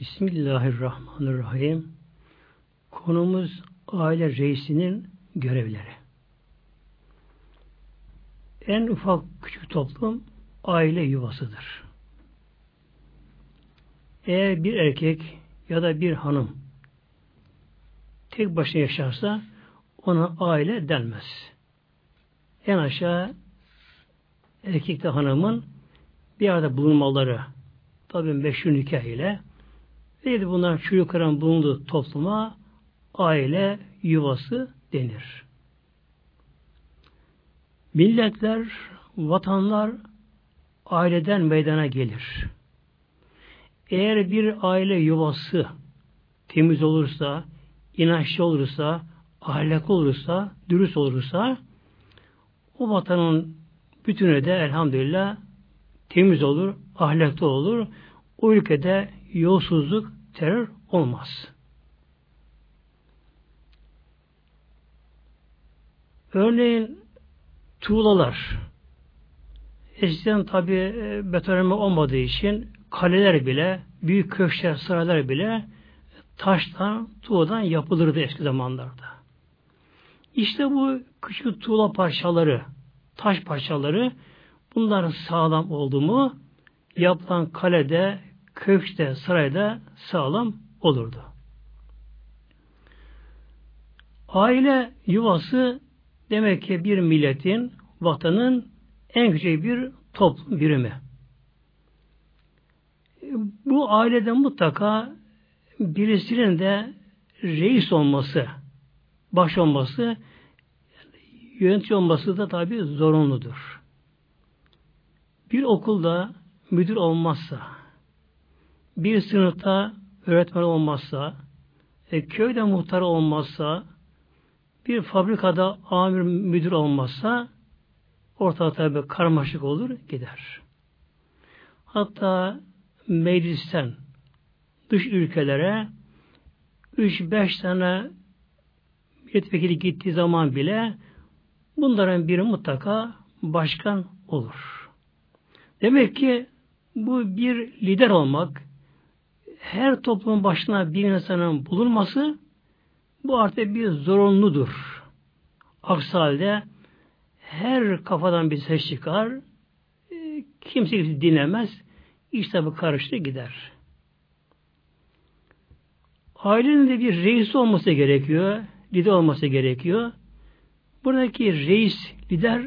Bismillahirrahmanirrahim. Konumuz aile reisinin görevleri. En ufak küçük toplum aile yuvasıdır. Eğer bir erkek ya da bir hanım tek başına yaşarsa ona aile denmez. En aşağı erkekte hanımın bir arada bulunmaları tabi meşhur nikah ile Neydi bunlar çocukların bulunduğu topluma aile yuvası denir. Milletler, vatanlar aileden meydana gelir. Eğer bir aile yuvası temiz olursa, inançlı olursa, ahlaklı olursa, dürüst olursa o vatanın bütünü de elhamdülillah temiz olur, ahlaklı olur. O ülkede yolsuzluk, terör olmaz. Örneğin tuğlalar eskiden tabi e, betonarme olmadığı için kaleler bile, büyük köşkler, saraylar bile taştan, tuğladan yapılırdı eski zamanlarda. İşte bu küçük tuğla parçaları, taş parçaları bunların sağlam oldu mu yapılan kalede, köşkte, sarayda sağlam olurdu. Aile yuvası demek ki bir milletin, vatanın en küçük bir toplum birimi. Bu ailede mutlaka birisinin de reis olması, baş olması, yönetici olması da tabi zorunludur. Bir okulda müdür olmazsa, bir sınıfta öğretmen olmazsa, e, köyde muhtar olmazsa, bir fabrikada amir müdür olmazsa, ortada tabi karmaşık olur, gider. Hatta meclisten dış ülkelere 3-5 tane milletvekili gittiği zaman bile bunların biri mutlaka başkan olur. Demek ki bu bir lider olmak, her toplumun başına bir insanın bulunması bu artık bir zorunludur. Aksi halde her kafadan bir ses çıkar, e, kimse dinlemez, işte bu karıştı gider. Ailenin de bir reis olması gerekiyor, lider olması gerekiyor. Buradaki reis, lider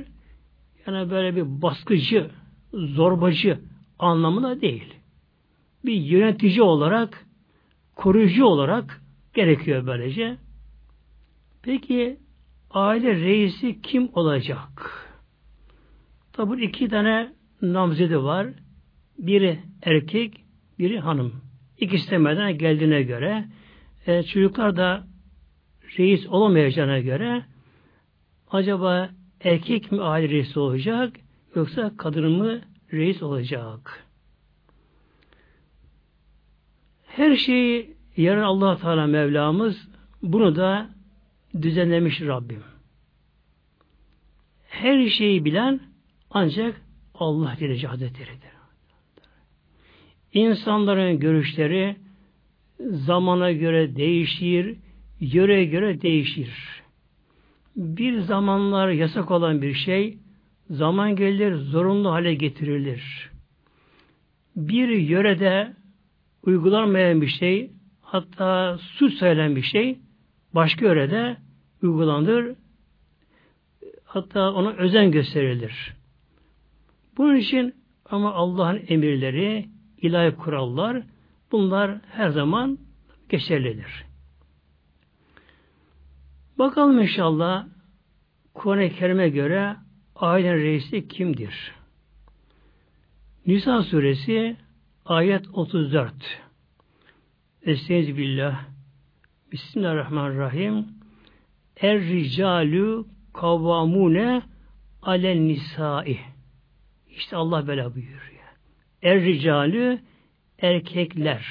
yani böyle bir baskıcı, zorbacı anlamına değil bir yönetici olarak, koruyucu olarak gerekiyor böylece. Peki aile reisi kim olacak? Tabi iki tane namzedi var. Biri erkek, biri hanım. İkisi de meydana geldiğine göre e, çocuklar da reis olamayacağına göre acaba erkek mi aile reisi olacak yoksa kadın mı reis olacak? Her şeyi yarın allah Teala Mevlamız bunu da düzenlemiş Rabbim. Her şeyi bilen ancak Allah Celle Hazretleri'dir. İnsanların görüşleri zamana göre değişir, yöre göre değişir. Bir zamanlar yasak olan bir şey zaman gelir zorunlu hale getirilir. Bir yörede uygulanmayan bir şey, hatta suç sayılan bir şey başka yörede uygulanır. Hatta ona özen gösterilir. Bunun için ama Allah'ın emirleri, ilahi kurallar bunlar her zaman geçerlidir. Bakalım inşallah Kur'an-ı Kerim'e göre ailenin reisi kimdir? Nisa suresi Ayet 34. Estaizu billah. Bismillahirrahmanirrahim. Er ricalu kavvamune alen nisai. İşte Allah böyle buyuruyor. Er ricalu erkekler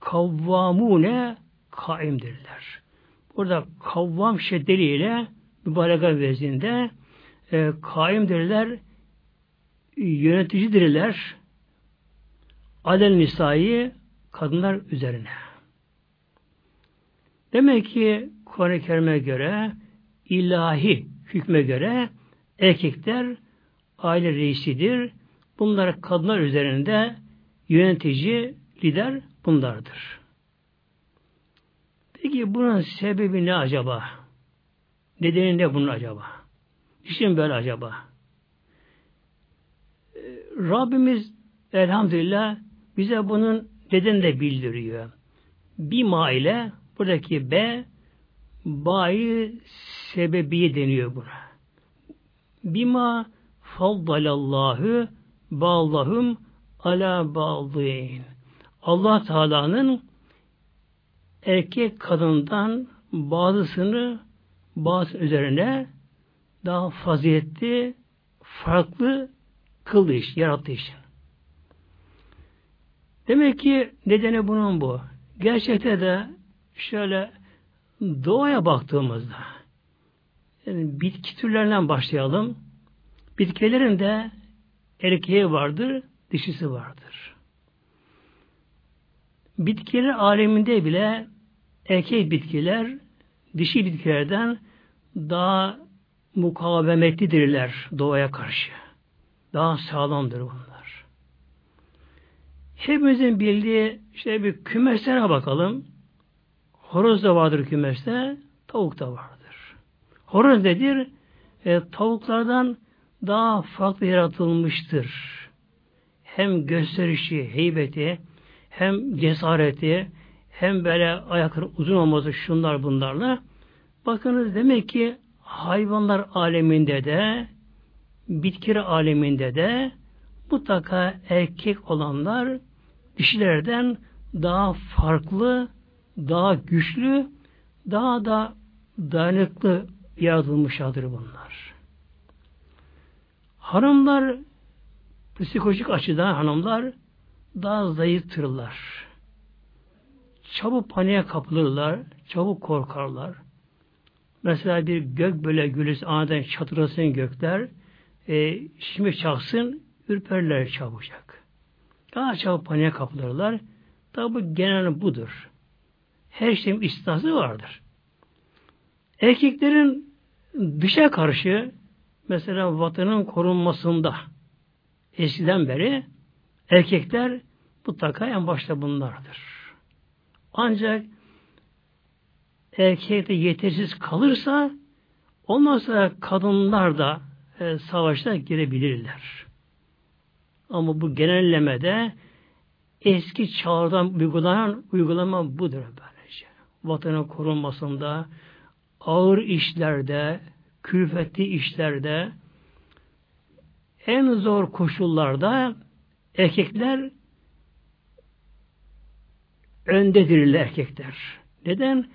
kavvamune kaimdirler. Burada kavvam şeddeliyle mübareka vezinde e, kaimdirler yöneticidirler Alel nisayı kadınlar üzerine. Demek ki Kur'an-ı Kerim'e göre ilahi hükme göre erkekler aile reisidir. Bunlar kadınlar üzerinde yönetici, lider bunlardır. Peki bunun sebebi ne acaba? Nedeni ne bunun acaba? Niçin böyle acaba? Ee, Rabbimiz elhamdülillah bize bunun neden de bildiriyor. Bir ma ile buradaki B bayi sebebiye deniyor buna. Bima faddalallahu ba'dahum ala ba'din. Allah Teala'nın erkek kadından bazısını bazı üzerine daha faziletli, farklı kıldı iş, yarattı için. Demek ki nedeni bunun bu. Gerçekte de şöyle doğaya baktığımızda yani bitki türlerinden başlayalım. Bitkilerin de erkeği vardır, dişisi vardır. Bitkiler aleminde bile erkek bitkiler dişi bitkilerden daha mukavemetlidirler doğaya karşı. Daha sağlamdır bunlar. Hepimizin bildiği işte bir kümeslere bakalım. Horoz da vardır kümeste, tavuk da vardır. Horoz nedir? E, tavuklardan daha farklı yaratılmıştır. Hem gösterişi, heybeti, hem cesareti, hem böyle ayakları uzun olması şunlar bunlarla. Bakınız demek ki hayvanlar aleminde de, bitkiler aleminde de mutlaka erkek olanlar dişilerden daha farklı, daha güçlü, daha da dayanıklı yaratılmışlardır bunlar. Hanımlar psikolojik açıdan hanımlar daha zayıftırlar. Çabuk paniğe kapılırlar, çabuk korkarlar. Mesela bir gök böyle gülüs aniden çatırasın gökler, e, şimdi çaksın, ürperler çabucak. Daha çabuk paniğe kapılırlar. Tabi bu genel budur. Her şeyin istisnası vardır. Erkeklerin dışa karşı mesela vatanın korunmasında eskiden beri erkekler mutlaka en başta bunlardır. Ancak erkekte yetersiz kalırsa ondan sonra kadınlar da e, savaşta girebilirler. Ama bu genellemede eski çağdan uygulanan uygulama budur böylece. Vatanın korunmasında, ağır işlerde, külfetli işlerde, en zor koşullarda erkekler öndedirler erkekler. Neden?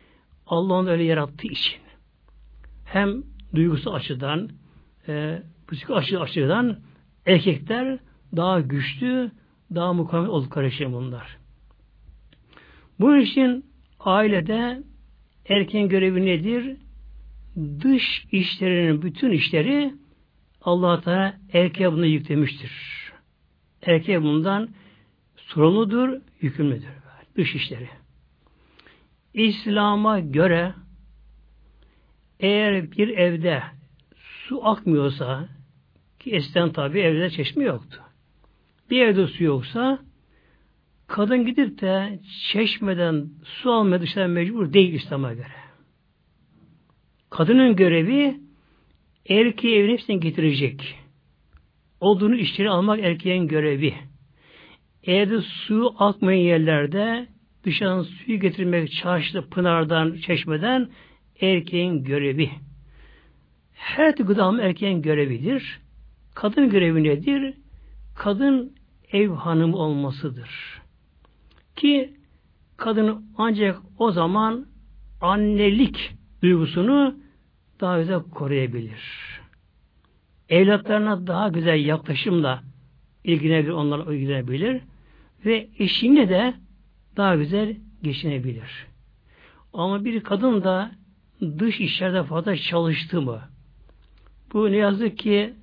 Allah'ın öyle yarattığı için. Hem duygusu açıdan, e, psikolojik açıdan erkekler daha güçlü, daha mukavemet oldukları için bunlar. Bunun için ailede erkeğin görevi nedir? Dış işlerinin bütün işleri Allah Teala erkeğe bunu yüklemiştir. Erkeğe bundan sorumludur, yükümlüdür. Dış işleri. İslam'a göre eğer bir evde su akmıyorsa ki eskiden tabi evde çeşme yoktu. Bir evde su yoksa kadın gidip de çeşmeden su almaya dışarı mecbur değil İslam'a göre. Kadının görevi erkeği evin hepsini getirecek. Olduğunu işleri almak erkeğin görevi. Evde su akmayan yerlerde dışarıdan suyu getirmek çarşıda, pınardan, çeşmeden erkeğin görevi. Her türlü erkeğin görevidir. Kadın görevi nedir? Kadın ev hanımı olmasıdır. Ki kadın ancak o zaman annelik duygusunu daha güzel koruyabilir. Evlatlarına daha güzel yaklaşımla ilgilenebilir, onlarla ilgilenebilir ve eşinle de daha güzel geçinebilir. Ama bir kadın da dış işlerde fazla çalıştı mı? Bu ne yazık ki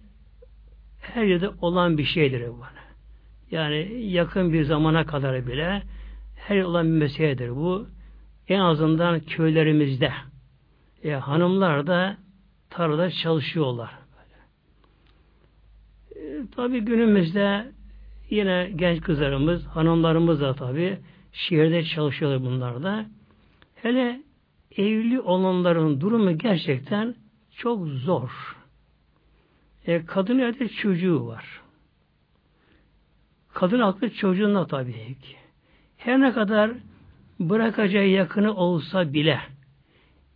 her yerde olan bir şeydir bu. Yani yakın bir zamana kadar bile her olan bir meseledir bu. En azından köylerimizde e, hanımlar da tarlada çalışıyorlar. E, tabi günümüzde yine genç kızlarımız, hanımlarımız da tabi şehirde çalışıyorlar bunlar da. Hele evli olanların durumu gerçekten çok zor. E, kadın evde çocuğu var. Kadın aklı çocuğunda tabii ki. Her ne kadar bırakacağı yakını olsa bile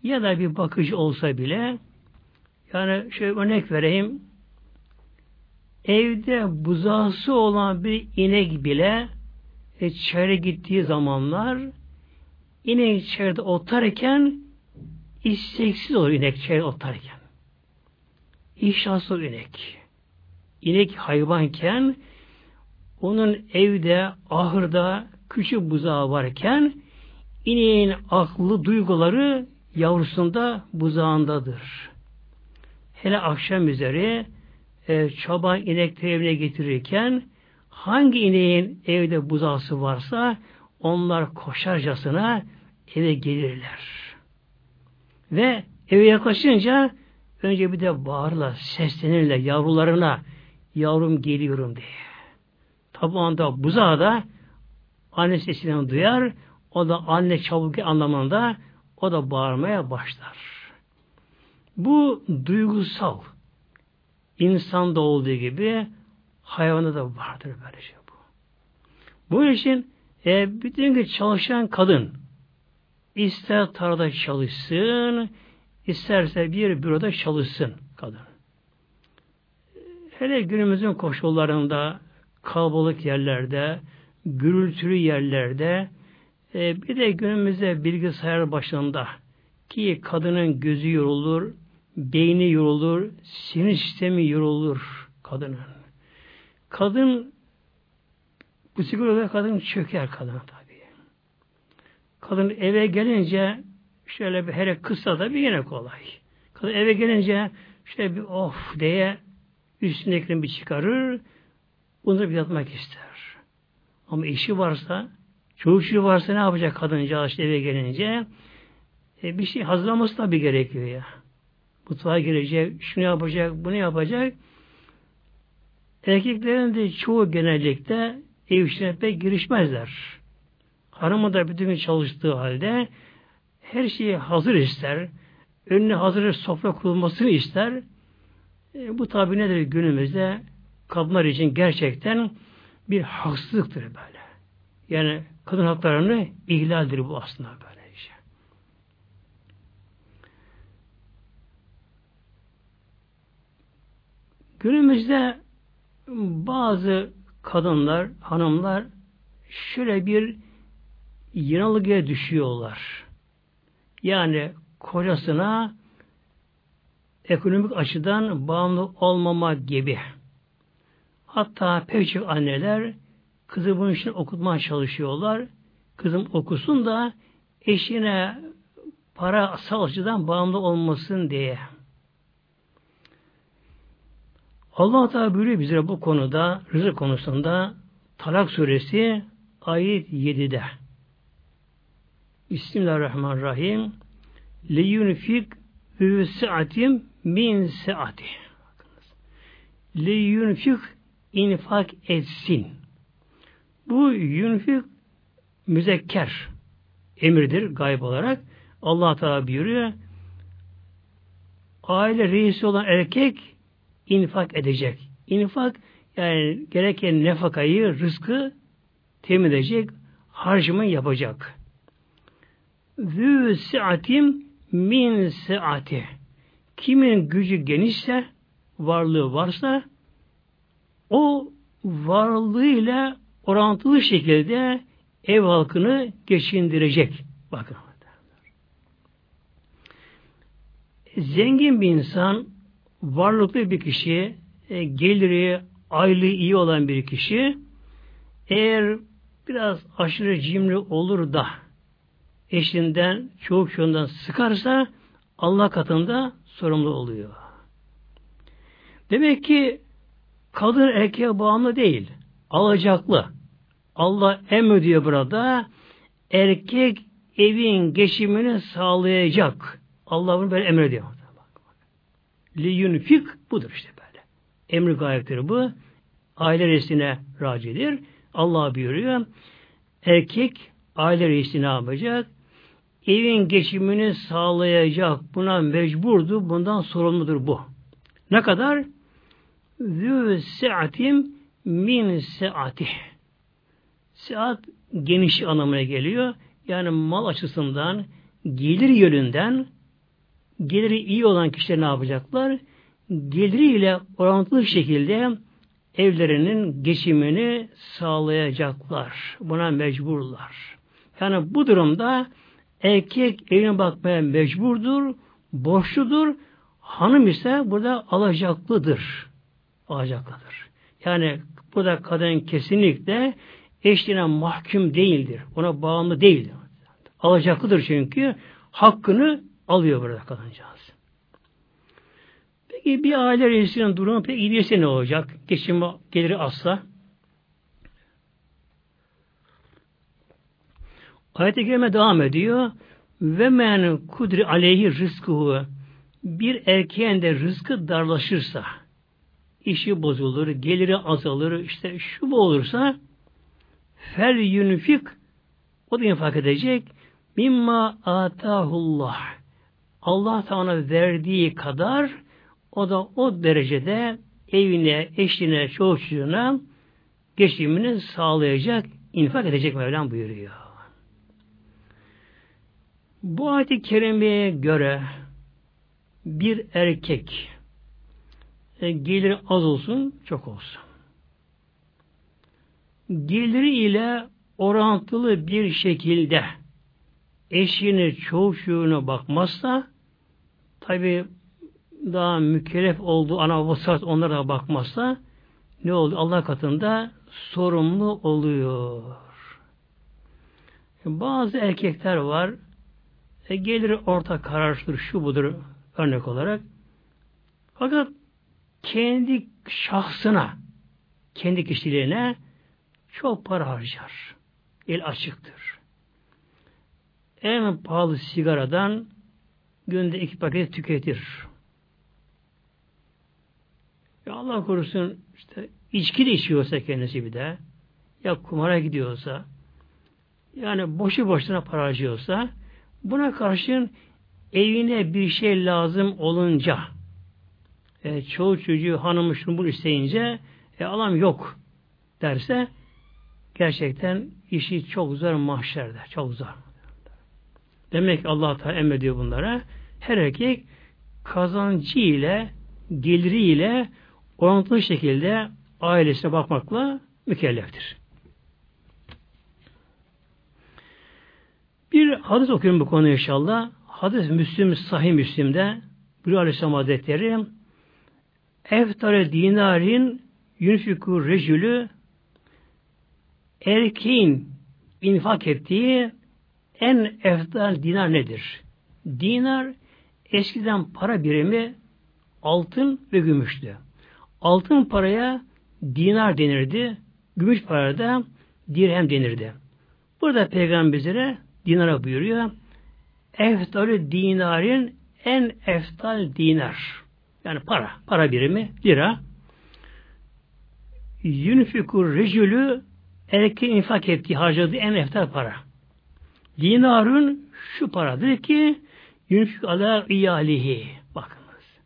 ya da bir bakıcı olsa bile yani şöyle örnek vereyim evde buzağısı olan bir inek bile e, çayıra gittiği zamanlar inek içeride otarken isteksiz olur inek çayıra otarken. İştahsız inek. İnek hayvanken onun evde, ahırda küçük buzağı varken ineğin aklı, duyguları yavrusunda buzağındadır. Hele akşam üzeri e, çoban inek evine getirirken hangi ineğin evde buzağısı varsa onlar koşarcasına eve gelirler. Ve eve yaklaşınca önce bir de bağırırlar, seslenirler yavrularına yavrum geliyorum diye. Tabi anda buzağı da anne sesinden duyar, o da anne çabuk anlamında o da bağırmaya başlar. Bu duygusal insanda olduğu gibi hayvanda da vardır böylece şey bu. Bu için e, bütün gün çalışan kadın ister tarlada çalışsın, isterse bir büroda çalışsın kadın. Hele günümüzün koşullarında kalabalık yerlerde, gürültülü yerlerde, e, bir de günümüzde bilgisayar başında ki kadının gözü yorulur, beyni yorulur, sinir sistemi yorulur kadının. Kadın psikolojide kadın çöker kadın tabii. Kadın eve gelince şöyle bir hele kısa da bir yine kolay. Kadın eve gelince şöyle bir of diye üstündekini bir çıkarır, bunu bir yatmak ister. Ama işi varsa, çocuğu varsa ne yapacak kadıncağız işte eve gelince? E, bir şey hazırlaması tabii gerekiyor ya. Mutfağa girecek, şunu yapacak, bunu yapacak. Erkeklerin de çoğu genellikle ev işine pek girişmezler. Hanımı da bütün gün çalıştığı halde her şeyi hazır ister. Önüne hazır sofra kurulmasını ister. E, bu tabi nedir günümüzde? Kadınlar için gerçekten bir haksızlıktır böyle. Yani kadın haklarını ihlaldir bu aslında böyle işte. Günümüzde bazı kadınlar, hanımlar şöyle bir yanılgıya düşüyorlar. Yani kocasına ekonomik açıdan bağımlı olmama gibi. Hatta pek anneler kızı bunun için okutmaya çalışıyorlar. Kızım okusun da eşine para açıdan bağımlı olmasın diye. Allah Teala buyuruyor bize bu konuda, rızık konusunda Talak suresi ayet 7'de. Bismillahirrahmanirrahim. Liyunfik hü saatim min saati. Liyunfik infak etsin. Bu yunfik müzekker emirdir gayb olarak. Allah Teala buyuruyor. Aile reisi olan erkek infak edecek. İnfak yani gereken nefakayı, rızkı temin edecek, harcımı yapacak. Zü saatim min saati. Kimin gücü genişse, varlığı varsa o varlığıyla orantılı şekilde ev halkını geçindirecek. Bakın. Zengin bir insan, varlıklı bir kişi, e, geliri, aylığı iyi olan bir kişi, eğer biraz aşırı cimri olur da eşinden, çoğu çoğundan sıkarsa Allah katında sorumlu oluyor. Demek ki kadın erkeğe bağımlı değil. Alacaklı. Allah emrediyor burada. erkek evin geçimini sağlayacak. Allah bunu böyle emrediyor. Li yunfik budur işte böyle. Emri gayetleri bu. Aile reisine racidir. Allah buyuruyor. Erkek aile reisi ne yapacak? Evin geçimini sağlayacak. Buna mecburdu. Bundan sorumludur bu. Ne kadar? Zü seatim min seatih. Seat geniş anlamına geliyor. Yani mal açısından, gelir yönünden geliri iyi olan kişiler ne yapacaklar? Geliriyle orantılı şekilde evlerinin geçimini sağlayacaklar. Buna mecburlar. Yani bu durumda erkek evine bakmaya mecburdur, borçludur. Hanım ise burada alacaklıdır. Alacaklıdır. Yani burada kadın kesinlikle eşliğine mahkum değildir. Ona bağımlı değildir. Alacaklıdır çünkü hakkını alıyor burada kadıncağız. Peki bir aile reisinin durumu pek iyi değilse ne olacak? Geçim geliri asla. Ayet-i Kerime devam ediyor. Ve men kudri aleyhi rızkıhu bir erkeğin de rızkı darlaşırsa işi bozulur, geliri azalır, işte şu bu olursa fel yunfik o da infak edecek mimma atahullah Allah Teala verdiği kadar o da o derecede evine, eşine, çocuğuna geçimini sağlayacak, infak edecek Mevlam buyuruyor. Bu ayet-i kerimeye göre bir erkek e, gelir az olsun, çok olsun. Geliri ile orantılı bir şekilde eşini, çocuğuna bakmazsa tabi daha mükellef olduğu ana vasat onlara da bakmazsa ne oldu? Allah katında sorumlu oluyor. Bazı erkekler var e, gelir orta kararsızdır, şu budur örnek olarak. Fakat kendi şahsına, kendi kişiliğine çok para harcar. El açıktır. En pahalı sigaradan günde iki paket tüketir. Ya Allah korusun işte içki de içiyorsa kendisi bir de ya kumara gidiyorsa yani boşu boşuna para harcıyorsa buna karşın evine bir şey lazım olunca e, çoğu çocuğu hanımı şunu bunu isteyince e, alam yok derse gerçekten işi çok zor mahşerde. Çok zor. Demek ki Allah Teala emrediyor bunlara. Her erkek kazancı ile geliri ile orantılı şekilde ailesine bakmakla mükelleftir. Bir hadis okuyorum bu konu inşallah. Hadis Müslüm, Sahih Müslim'de Bülü Aleyhisselam Hazretleri Eftare dinarin yunfiku rejülü erkeğin infak ettiği en eftal dinar nedir? Dinar eskiden para birimi altın ve gümüştü. Altın paraya dinar denirdi. Gümüş paraya da dirhem denirdi. Burada Peygamber bizlere dinara buyuruyor. Eftalü dinarin en eftal dinar. Yani para. Para birimi lira. Yunfikur rejülü erkeğin infak ettiği, harcadığı en eftal para. Dinarın şu paradır ki yunfik ala iyalihi. Bakınız.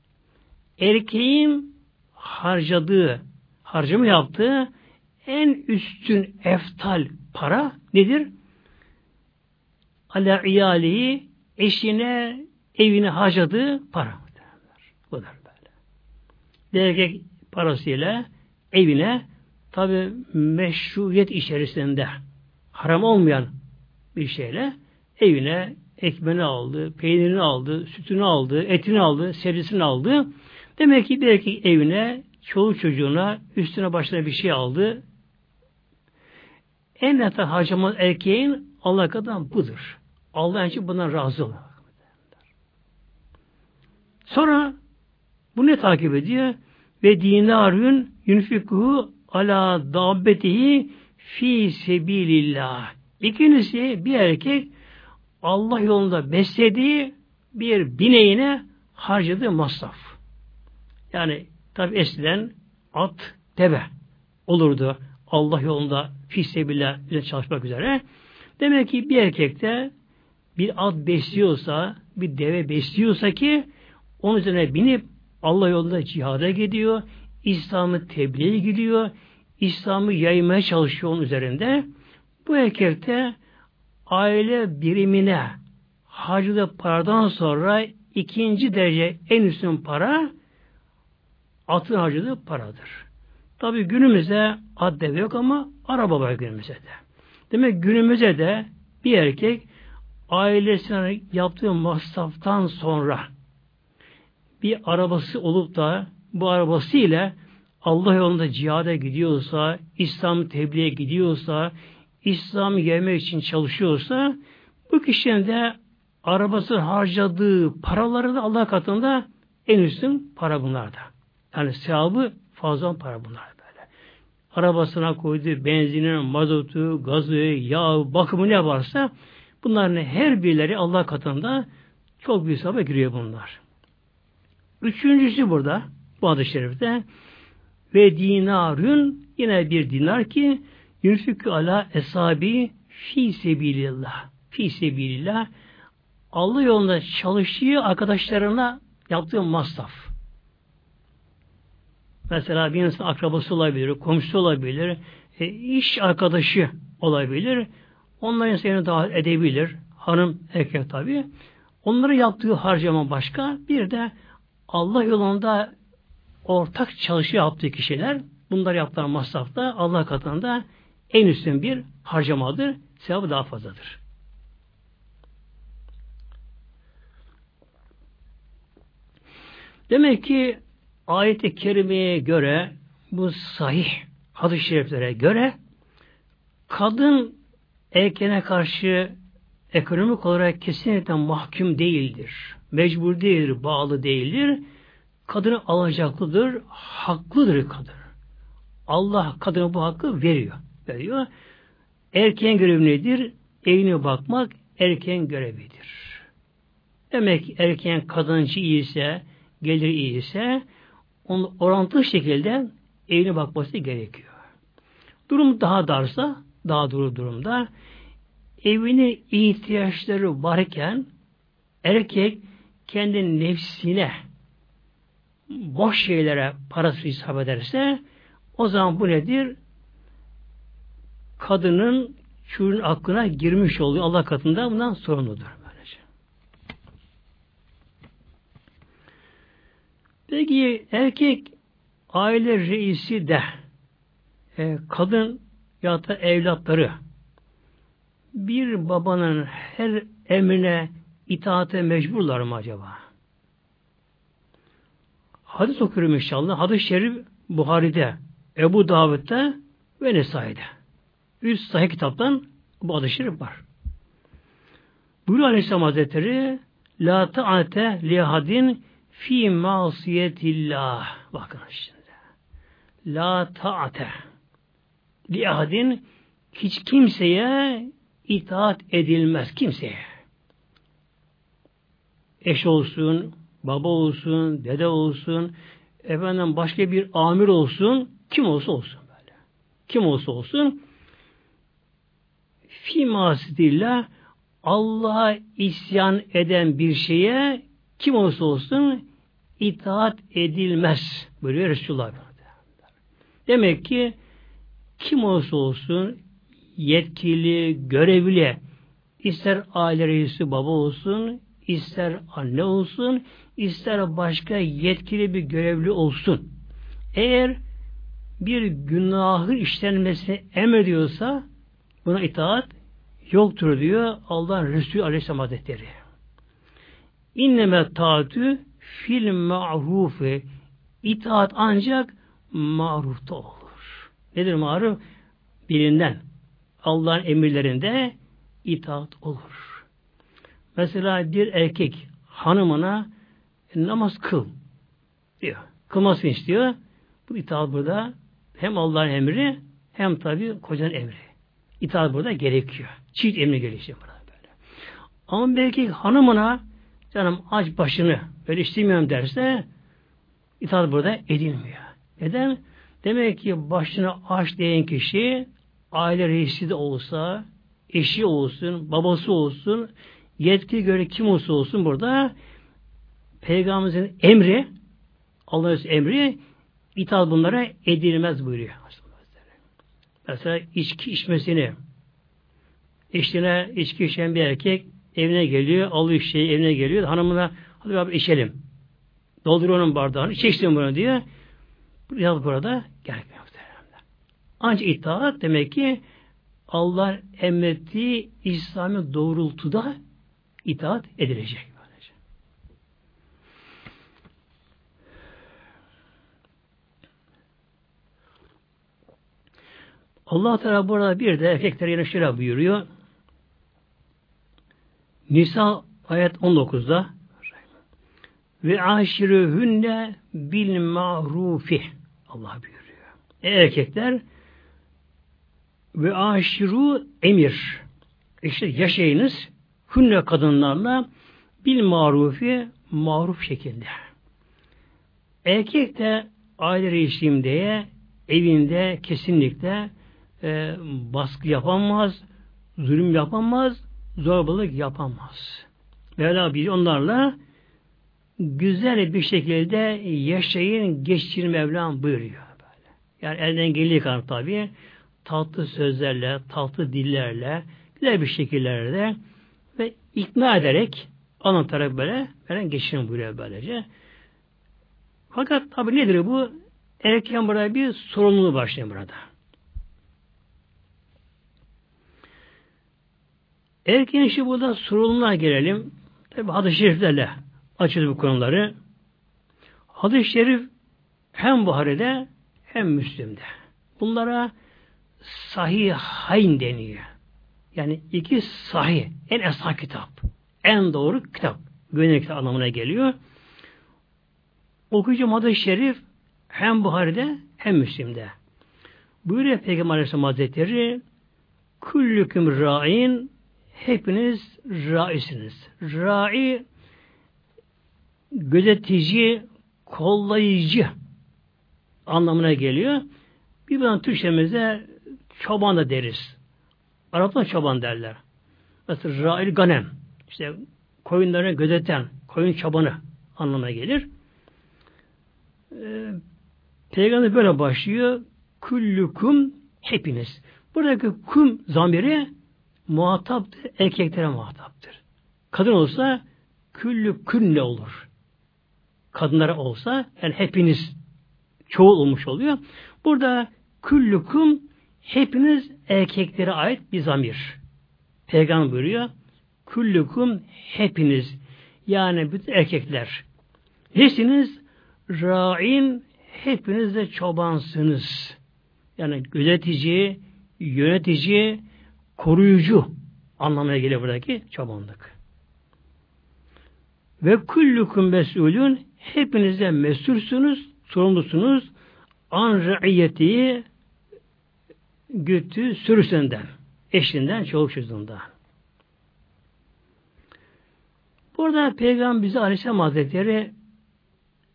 Erkeğin harcadığı, harcama yaptığı en üstün eftal para nedir? Ala iyalihi eşine, evine harcadığı para. Budur böyle. Erkek parasıyla evine tabi meşruiyet içerisinde haram olmayan bir şeyle evine ekmeğini aldı, peynirini aldı, sütünü aldı, etini aldı, sebzesini aldı. Demek ki bir erkek evine çoğu çocuğuna üstüne başına bir şey aldı. En neta harcamaz erkeğin Allah kadar budur. Allah için bundan razı olur. Sonra bu ne takip ediyor? Ve dinarün yunfikuhu ala dabbetihi fi sebilillah. İkincisi bir erkek Allah yolunda beslediği bir bineğine harcadığı masraf. Yani tabi eskiden at, deve olurdu. Allah yolunda fissebillah çalışmak üzere. Demek ki bir erkekte bir at besliyorsa, bir deve besliyorsa ki onun üzerine binip Allah yolunda cihada gidiyor, İslam'ı tebliğe gidiyor, İslam'ı yaymaya çalışıyor onun üzerinde. Bu erkekte aile birimine harcadığı paradan sonra ikinci derece en üstün para atın harcadığı paradır. Tabi günümüzde at deve yok ama araba var günümüzde de. Demek günümüzde de bir erkek ailesine yaptığı masraftan sonra bir arabası olup da bu arabasıyla Allah yolunda cihada gidiyorsa, İslam tebliğe gidiyorsa, İslam'ı yaymak için çalışıyorsa bu kişinin de arabası harcadığı paraları da Allah katında en üstün para bunlarda. Yani sevabı fazla para bunlar böyle. Arabasına koyduğu benzinin, mazotu, gazı, yağ, bakımı ne varsa bunların her birileri Allah katında çok büyük sevaba giriyor bunlar. Üçüncüsü burada bu adı şerifte ve dinarün yine bir dinar ki yünfikü ala esabi fi sebilillah fi sebilillah Allah yolunda çalıştığı arkadaşlarına yaptığı masraf. Mesela bir insan akrabası olabilir, komşusu olabilir, e, iş arkadaşı olabilir. Onların seni dahil edebilir. Hanım, erkek tabi. Onları yaptığı harcama başka. Bir de Allah yolunda ortak çalışı yaptığı kişiler bunlar yaptığı masrafta Allah katında en üstün bir harcamadır. Sevabı daha fazladır. Demek ki ayet-i kerimeye göre bu sahih hadis-i şeriflere göre kadın erkeğine karşı ekonomik olarak kesinlikle mahkum değildir. Mecbur değildir, bağlı değildir. Kadını alacaklıdır, haklıdır kadın. Allah kadına bu hakkı veriyor. veriyor. Erkeğin görevi nedir? Evine bakmak erkeğin görevidir. Demek ki erkeğin kadıncı iyiyse, gelir iyiyse, onun orantılı şekilde evine bakması gerekiyor. Durum daha darsa, daha duru durumda, evine ihtiyaçları varken, erkek kendi nefsine boş şeylere parası hesap ederse o zaman bu nedir? Kadının çocuğun hakkına girmiş oluyor. Allah katında bundan sorumludur. Böylece. Peki erkek aile reisi de e, kadın ya da evlatları bir babanın her emrine itaate mecburlar mı acaba? Hadis okuyorum inşallah. Hadis-i Şerif Buhari'de, Ebu Davud'da ve Nesai'de. Üç sahih kitaptan bu hadis-i şerif var. Buyuruyor Aleyhisselam Hazretleri La ta'ate lihadin fi masiyetillah. Bakın şimdi. La ta'ate lihadin hiç kimseye itaat edilmez kimseye eş olsun, baba olsun, dede olsun, efendim başka bir amir olsun, kim olsa olsun böyle. Kim olsa olsun fi masidillah Allah'a isyan eden bir şeye kim olsa olsun itaat edilmez. Böyle Resulullah. Demek ki kim olsa olsun yetkili, görevli ister aile reisi baba olsun, ister anne olsun, ister başka yetkili bir görevli olsun. Eğer bir günahı işlenmesini emrediyorsa buna itaat yoktur diyor Allah Resulü Aleyhisselam Hazretleri. İnneme taatü fil ma'rufi itaat ancak marufta olur. Nedir maruf? Birinden. Allah'ın emirlerinde itaat olur. Mesela bir erkek hanımına namaz kıl diyor. Kılmasını istiyor. Bu itaat burada hem Allah'ın emri hem tabi kocanın emri. itaat burada gerekiyor. Çift emri gelişiyor burada böyle. Ama belki hanımına canım aç başını böyle istemiyorum derse itaat burada edilmiyor. Neden? Demek ki başına aç diyen kişi aile reisi de olsa, eşi olsun, babası olsun, yetki göre kim olsa olsun burada Peygamberimizin emri, Allah'ın emri itaat bunlara edilmez buyuruyor. Mesela içki içmesini eşine içki içen bir erkek evine geliyor, alıyor şeyi evine geliyor, hanımına hadi abi içelim. Doldur onun bardağını, içeceksin bunu diyor. Yaz burada gerekmiyor. Ancak itaat demek ki Allah emrettiği İslami doğrultuda itaat edilecek. Allah Teala burada bir de erkekler yine şöyle buyuruyor. Nisa ayet 19'da ve aşirühünne bil ma'rufi Allah buyuruyor. E erkekler ve aşiru emir işte yaşayınız hünne kadınlarla bil marufi maruf şekilde. Erkek de aile reisliğinde evinde kesinlikle e, baskı yapamaz, zulüm yapamaz, zorbalık yapamaz. Mevla bir onlarla güzel bir şekilde yaşayın, geçirin Mevlam buyuruyor. Böyle. Yani elden geldiği kadar tabi tatlı sözlerle, tatlı dillerle, güzel bir şekillerde ikna ederek anlatarak böyle veren geçirin buyuruyor böylece. Fakat tabi nedir bu? Erken burada bir sorumluluğu başlıyor burada. Erken işi burada sorumluluğa gelelim. Tabi hadis-i şeriflerle açılır bu konuları. Hadis-i şerif hem Buhari'de hem Müslim'de. Bunlara sahihayn deniyor. Yani iki sahih, en esas kitap. En doğru kitap. Güvenilir kitap anlamına geliyor. Okuyucu hadis-i şerif hem Buhari'de hem Müslim'de. Buyuruyor Peygamber Aleyhisselam Hazretleri Küllüküm ra'in hepiniz raisiniz. Rai gözetici, kollayıcı anlamına geliyor. Bir ben Türkçemizde çoban da deriz. Araplar çoban derler. Mesela rail ganem. İşte koyunları gözeten, koyun çobanı anlamına gelir. Ee, Peygamber böyle başlıyor. Küllüküm hepiniz. Buradaki kum zamiri muhataptır, erkeklere muhataptır. Kadın olsa küllü künle olur. Kadınlara olsa yani hepiniz çoğul olmuş oluyor. Burada küllüküm hepiniz erkeklere ait bir zamir. Peygamber buyuruyor. Küllüküm hepiniz yani bütün erkekler. Nesiniz? Ra'in hepiniz de çobansınız. Yani gözetici, yönetici, koruyucu anlamına geliyor buradaki çobanlık. Ve kullukum mesulün hepinize mesulsünüz, sorumlusunuz an re'iyeti güttü sürüsünden, eşinden, çoluk çocuğundan. Burada Peygamber bize Aleyhisselam Hazretleri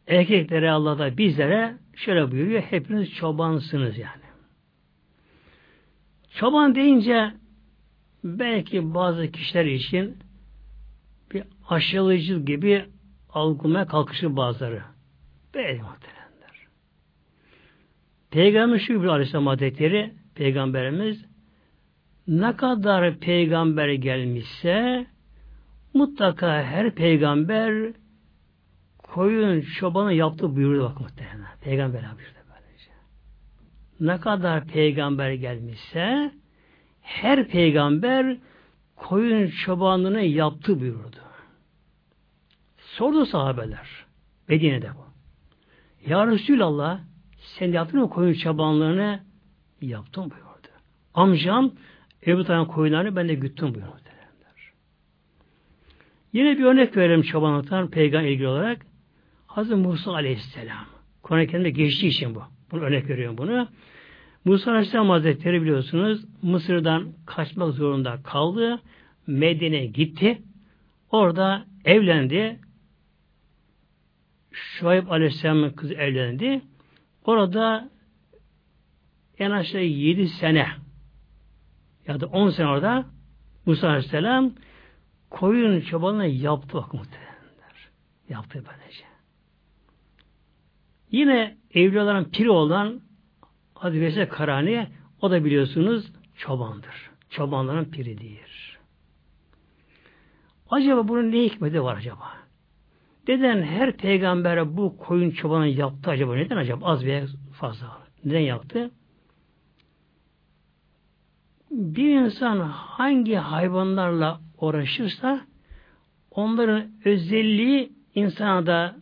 erkeklere Allah'da bizlere şöyle buyuruyor. Hepiniz çobansınız yani. Çoban deyince belki bazı kişiler için bir aşağılayıcı gibi algılamaya kalkışır bazıları. Böyle muhtemelenler. Peygamber şu bir Aleyhisselam Hazretleri Peygamberimiz ne kadar peygamber gelmişse mutlaka her peygamber koyun çobanı yaptı buyurdu bak muhtemelen. Peygamber buyurdu böylece. Ne kadar peygamber gelmişse her peygamber koyun çobanlığını yaptı buyurdu. Sordu sahabeler. Medine'de bu. Ya Resulallah sen yaptın mı koyun çobanlığını? Yaptım buyurdu. Amcam Ebu Talib koyunlarını ben de güttüm buyurdu. Yine bir örnek verelim çobanlıktan peygamber ilgili olarak. Hazreti Musa Aleyhisselam. Kur'an-ı Kerim'de geçtiği için bu. Bunu örnek veriyorum bunu. Musa Aleyhisselam Hazretleri biliyorsunuz Mısır'dan kaçmak zorunda kaldı. Medine'ye gitti. Orada evlendi. Şuayb Aleyhisselam'ın kızı evlendi. Orada en aşağı yedi sene ya da on sene orada Musa Aleyhisselam koyun çobanını yaptı bak muhtemelenler. Yaptı böylece. Yine evliyaların piri olan Hadi Veysel Karani o da biliyorsunuz çobandır. Çobanların piridir. Acaba bunun ne hikmeti var acaba? Neden her peygamber bu koyun çobanı yaptı acaba? Neden acaba? Az veya fazla. Neden yaptı? Bir insan hangi hayvanlarla uğraşırsa onların özelliği insana da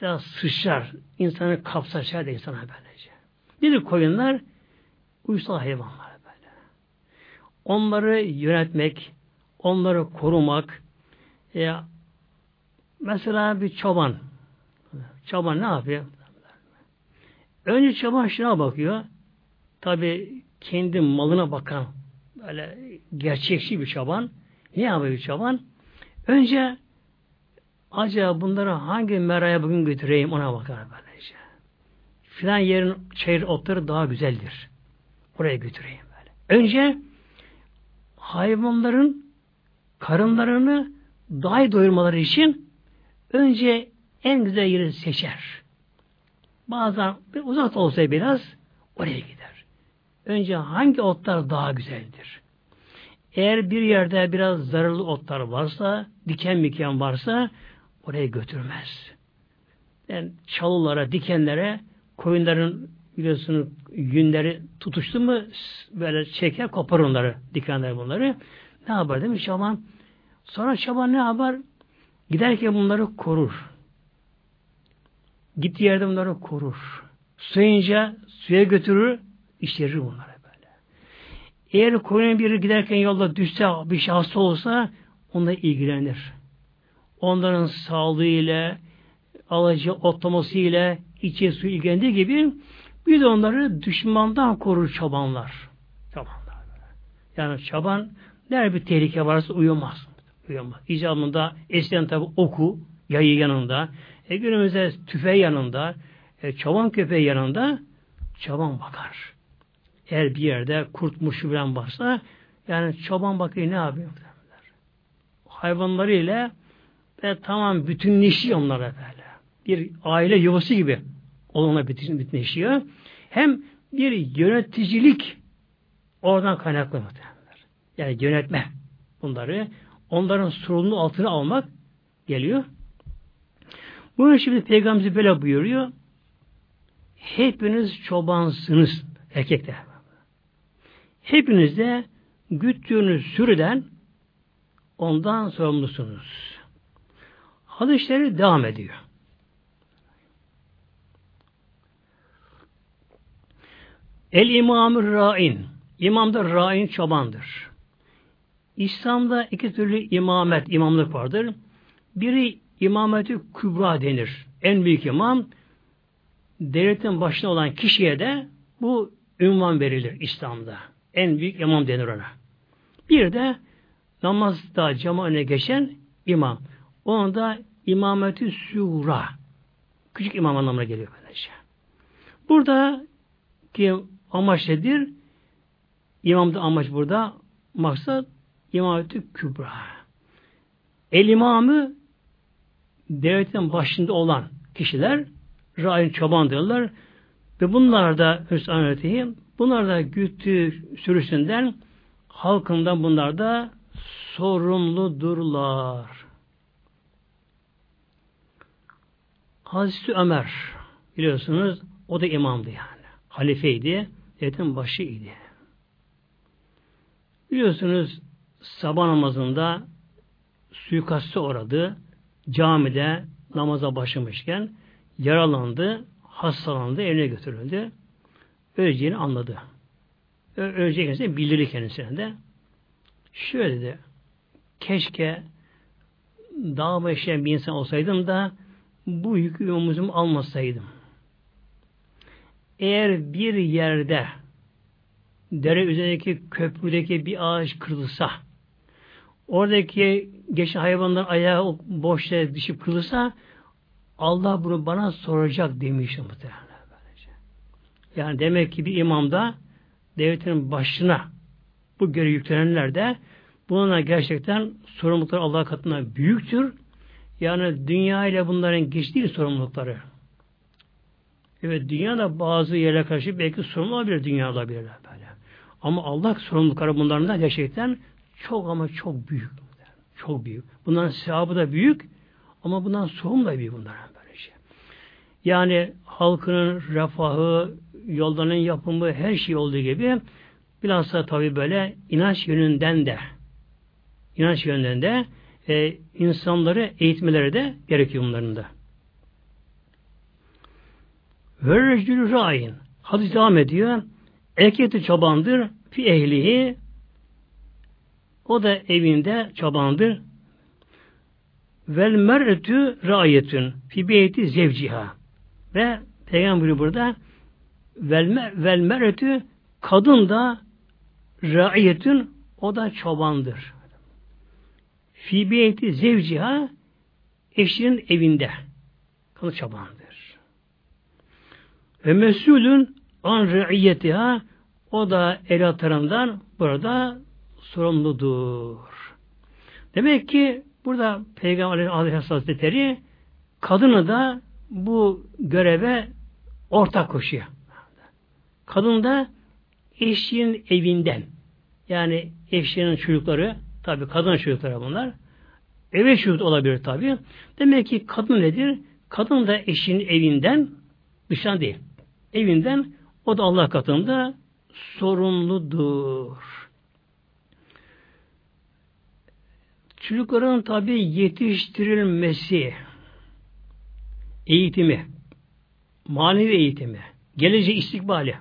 biraz sıçrar. insanı kapsaçar da insana böylece. Nedir koyunlar? Uysal hayvanlar böyle. Onları yönetmek, onları korumak, e, mesela bir çoban, çoban ne yapıyor? Önce çoban şuna bakıyor, tabi kendi malına bakan, böyle gerçekçi bir çoban, ne yapıyor bir çoban? Önce acaba bunları hangi meraya bugün götüreyim ona bakar böylece. Filan yerin çayır otları daha güzeldir. Oraya götüreyim böyle. Önce hayvanların karınlarını daha iyi doyurmaları için önce en güzel yeri seçer. Bazen bir uzak olsa biraz oraya gider. Önce hangi otlar daha güzeldir? Eğer bir yerde biraz zararlı otlar varsa, diken miken varsa oraya götürmez. Yani çalılara, dikenlere koyunların biliyorsunuz günleri tutuştu mu böyle çeker kopar onları, dikenler bunları. Ne yapar değil mi? Sonra Şaban ne yapar? Giderken bunları korur. Gittiği yerde bunları korur. Suyunca suya götürür, işlerir bunları böyle. Eğer koyun biri giderken yolda düşse, bir şey hasta olsa onunla ilgilenir. Onların sağlığıyla, alıcı otlaması ile içe su ilgilendiği gibi bir de onları düşmandan korur çobanlar. Çobanlar. Yani çoban nerede bir tehlike varsa uyumaz. Uyumaz. İcabında eskiden tabi oku, yayı yanında, e, günümüzde tüfeği yanında, e, çoban köpeği yanında çoban bakar. Eğer bir yerde kurt muşu falan varsa yani çoban bakıyor ne yapıyor? Hayvanlarıyla ve tamam bütünleşiyor onlara böyle. Bir aile yuvası gibi onunla bütünleşiyor. Hem bir yöneticilik oradan kaynaklı Yani yönetme bunları onların sorumluluğu altına almak geliyor. Bunun şimdi Peygamberimiz böyle buyuruyor. Hepiniz çobansınız erkekler. Hepiniz de güttüğünüz sürüden ondan sorumlusunuz. Hadisleri devam ediyor. El imamı ra'in. İmam da ra'in çobandır. İslam'da iki türlü imamet, imamlık vardır. Biri imameti kübra denir. En büyük imam devletin başında olan kişiye de bu ünvan verilir İslam'da. En büyük imam denir ona. Bir de namazda cama öne geçen imam. Onun da imameti sura. Küçük imam anlamına geliyor böylece. Burada ki amaç nedir? İmamda amaç burada maksat imameti kübra. El imamı devletin başında olan kişiler rain çoban diyorlar ve bunlar da Hüsnü bunlar da güttüğü sürüsünden halkından bunlar da sorumludurlar. Hazreti Ömer biliyorsunuz o da imamdı yani. Halifeydi. Devletin başıydı. Biliyorsunuz sabah namazında suikastı uğradı. Camide namaza başlamışken yaralandı, hastalandı, evine götürüldü. Öleceğini anladı. Öleceğini kendisine bildirdi kendisine de. Şöyle dedi. Keşke dağ başlayan bir insan olsaydım da bu yükü omuzum almasaydım. Eğer bir yerde dere üzerindeki köprüdeki bir ağaç kırılsa, oradaki geçen hayvanlar ayağı boşta düşüp kırılsa, Allah bunu bana soracak demiş muhtemelen. Yani demek ki bir imamda devletin başına bu görev yüklenenler de bununla gerçekten sorumluluklar Allah katında büyüktür. Yani dünya ile bunların geçtiği sorumlulukları. Evet dünyada bazı yerlere karşı belki sorumlu olabilir dünya olabilir böyle. Ama Allah sorumlulukları bunların da gerçekten çok ama çok büyük. Çok büyük. Bunların sevabı da büyük ama bundan sorumlu da büyük bunların böyle şey. Yani halkının refahı, yollarının yapımı her şey olduğu gibi bilhassa tabi böyle inanç yönünden de inanç yönünden de e, insanları eğitmeleri de gerekiyor bunların da. Ve recülü rain. Hadis devam ediyor. Erkekti çobandır fi ehlihi o da evinde çobandır. Vel mer'etü rayetün fi beyti zevciha. Ve Peygamber burada vel, mer, vel mer'etü kadın da raiyetün o da çobandır. Fi beyti zevciha eşinin evinde. Kadın çobandır. Ve mesulün an raiyetiha o da elatlarından burada sorumludur. Demek ki burada Peygamber Aleyhisselatü Hazretleri kadını da bu göreve ortak koşuyor. Kadın da eşinin evinden yani eşinin çocukları tabi kadın çocukları bunlar eve çocuk olabilir tabi. Demek ki kadın nedir? Kadın da eşinin evinden dışarı değil. Evinden o da Allah katında sorumludur. Çocukların tabi yetiştirilmesi, eğitimi, manevi eğitimi, gelecek istikbali.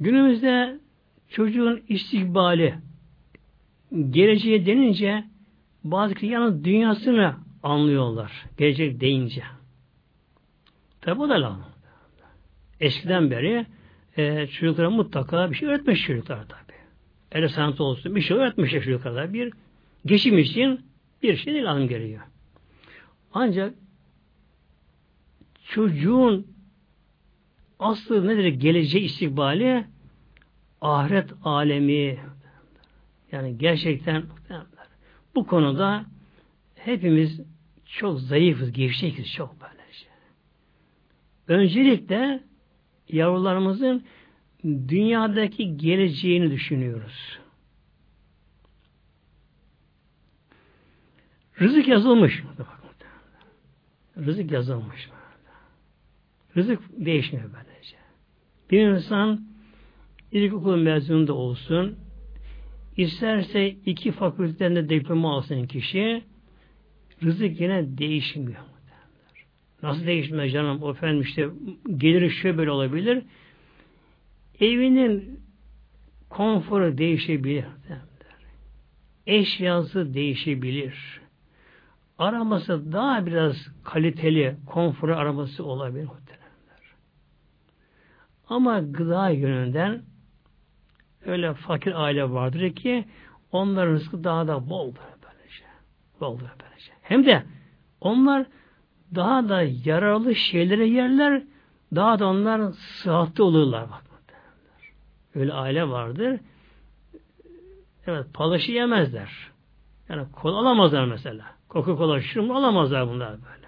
Günümüzde çocuğun istikbali, geleceğe denince bazı yalnız dünyasını anlıyorlar. Gelecek deyince. Tabi o da lazım. Eskiden beri e, çocuklara mutlaka bir şey öğretmiş çocuklar tabi. El sanatı olsun bir şey öğretmiş çocuklara. Bir geçim için bir şey lazım geliyor. Ancak çocuğun aslı nedir? Geleceği istikbali ahiret alemi. Yani gerçekten bu konuda hepimiz çok zayıfız, gevşekiz çok böyle şey. Öncelikle yavrularımızın dünyadaki geleceğini düşünüyoruz. Rızık yazılmış. Rızık yazılmış. Rızık değişmiyor böylece. Bir insan ilkokul mezunu da olsun, isterse iki fakülteden diploma alsın kişi, rızık yine değişmiyor. Nasıl değişmiyor canım? O efendim işte geliri şöyle böyle olabilir. Evinin konforu değişebilir. Eşyası değişebilir. Araması daha biraz kaliteli, konforu araması olabilir. Ama gıda yönünden öyle fakir aile vardır ki onların rızkı daha da boldur böylece. Boldur böylece. Hem de onlar daha da yararlı şeylere yerler, daha da onlar sıhhatli olurlar. Bak. Öyle aile vardır. Evet, palaşı yemezler. Yani kola alamazlar mesela. Coca-Cola şurum alamazlar bunlar böyle.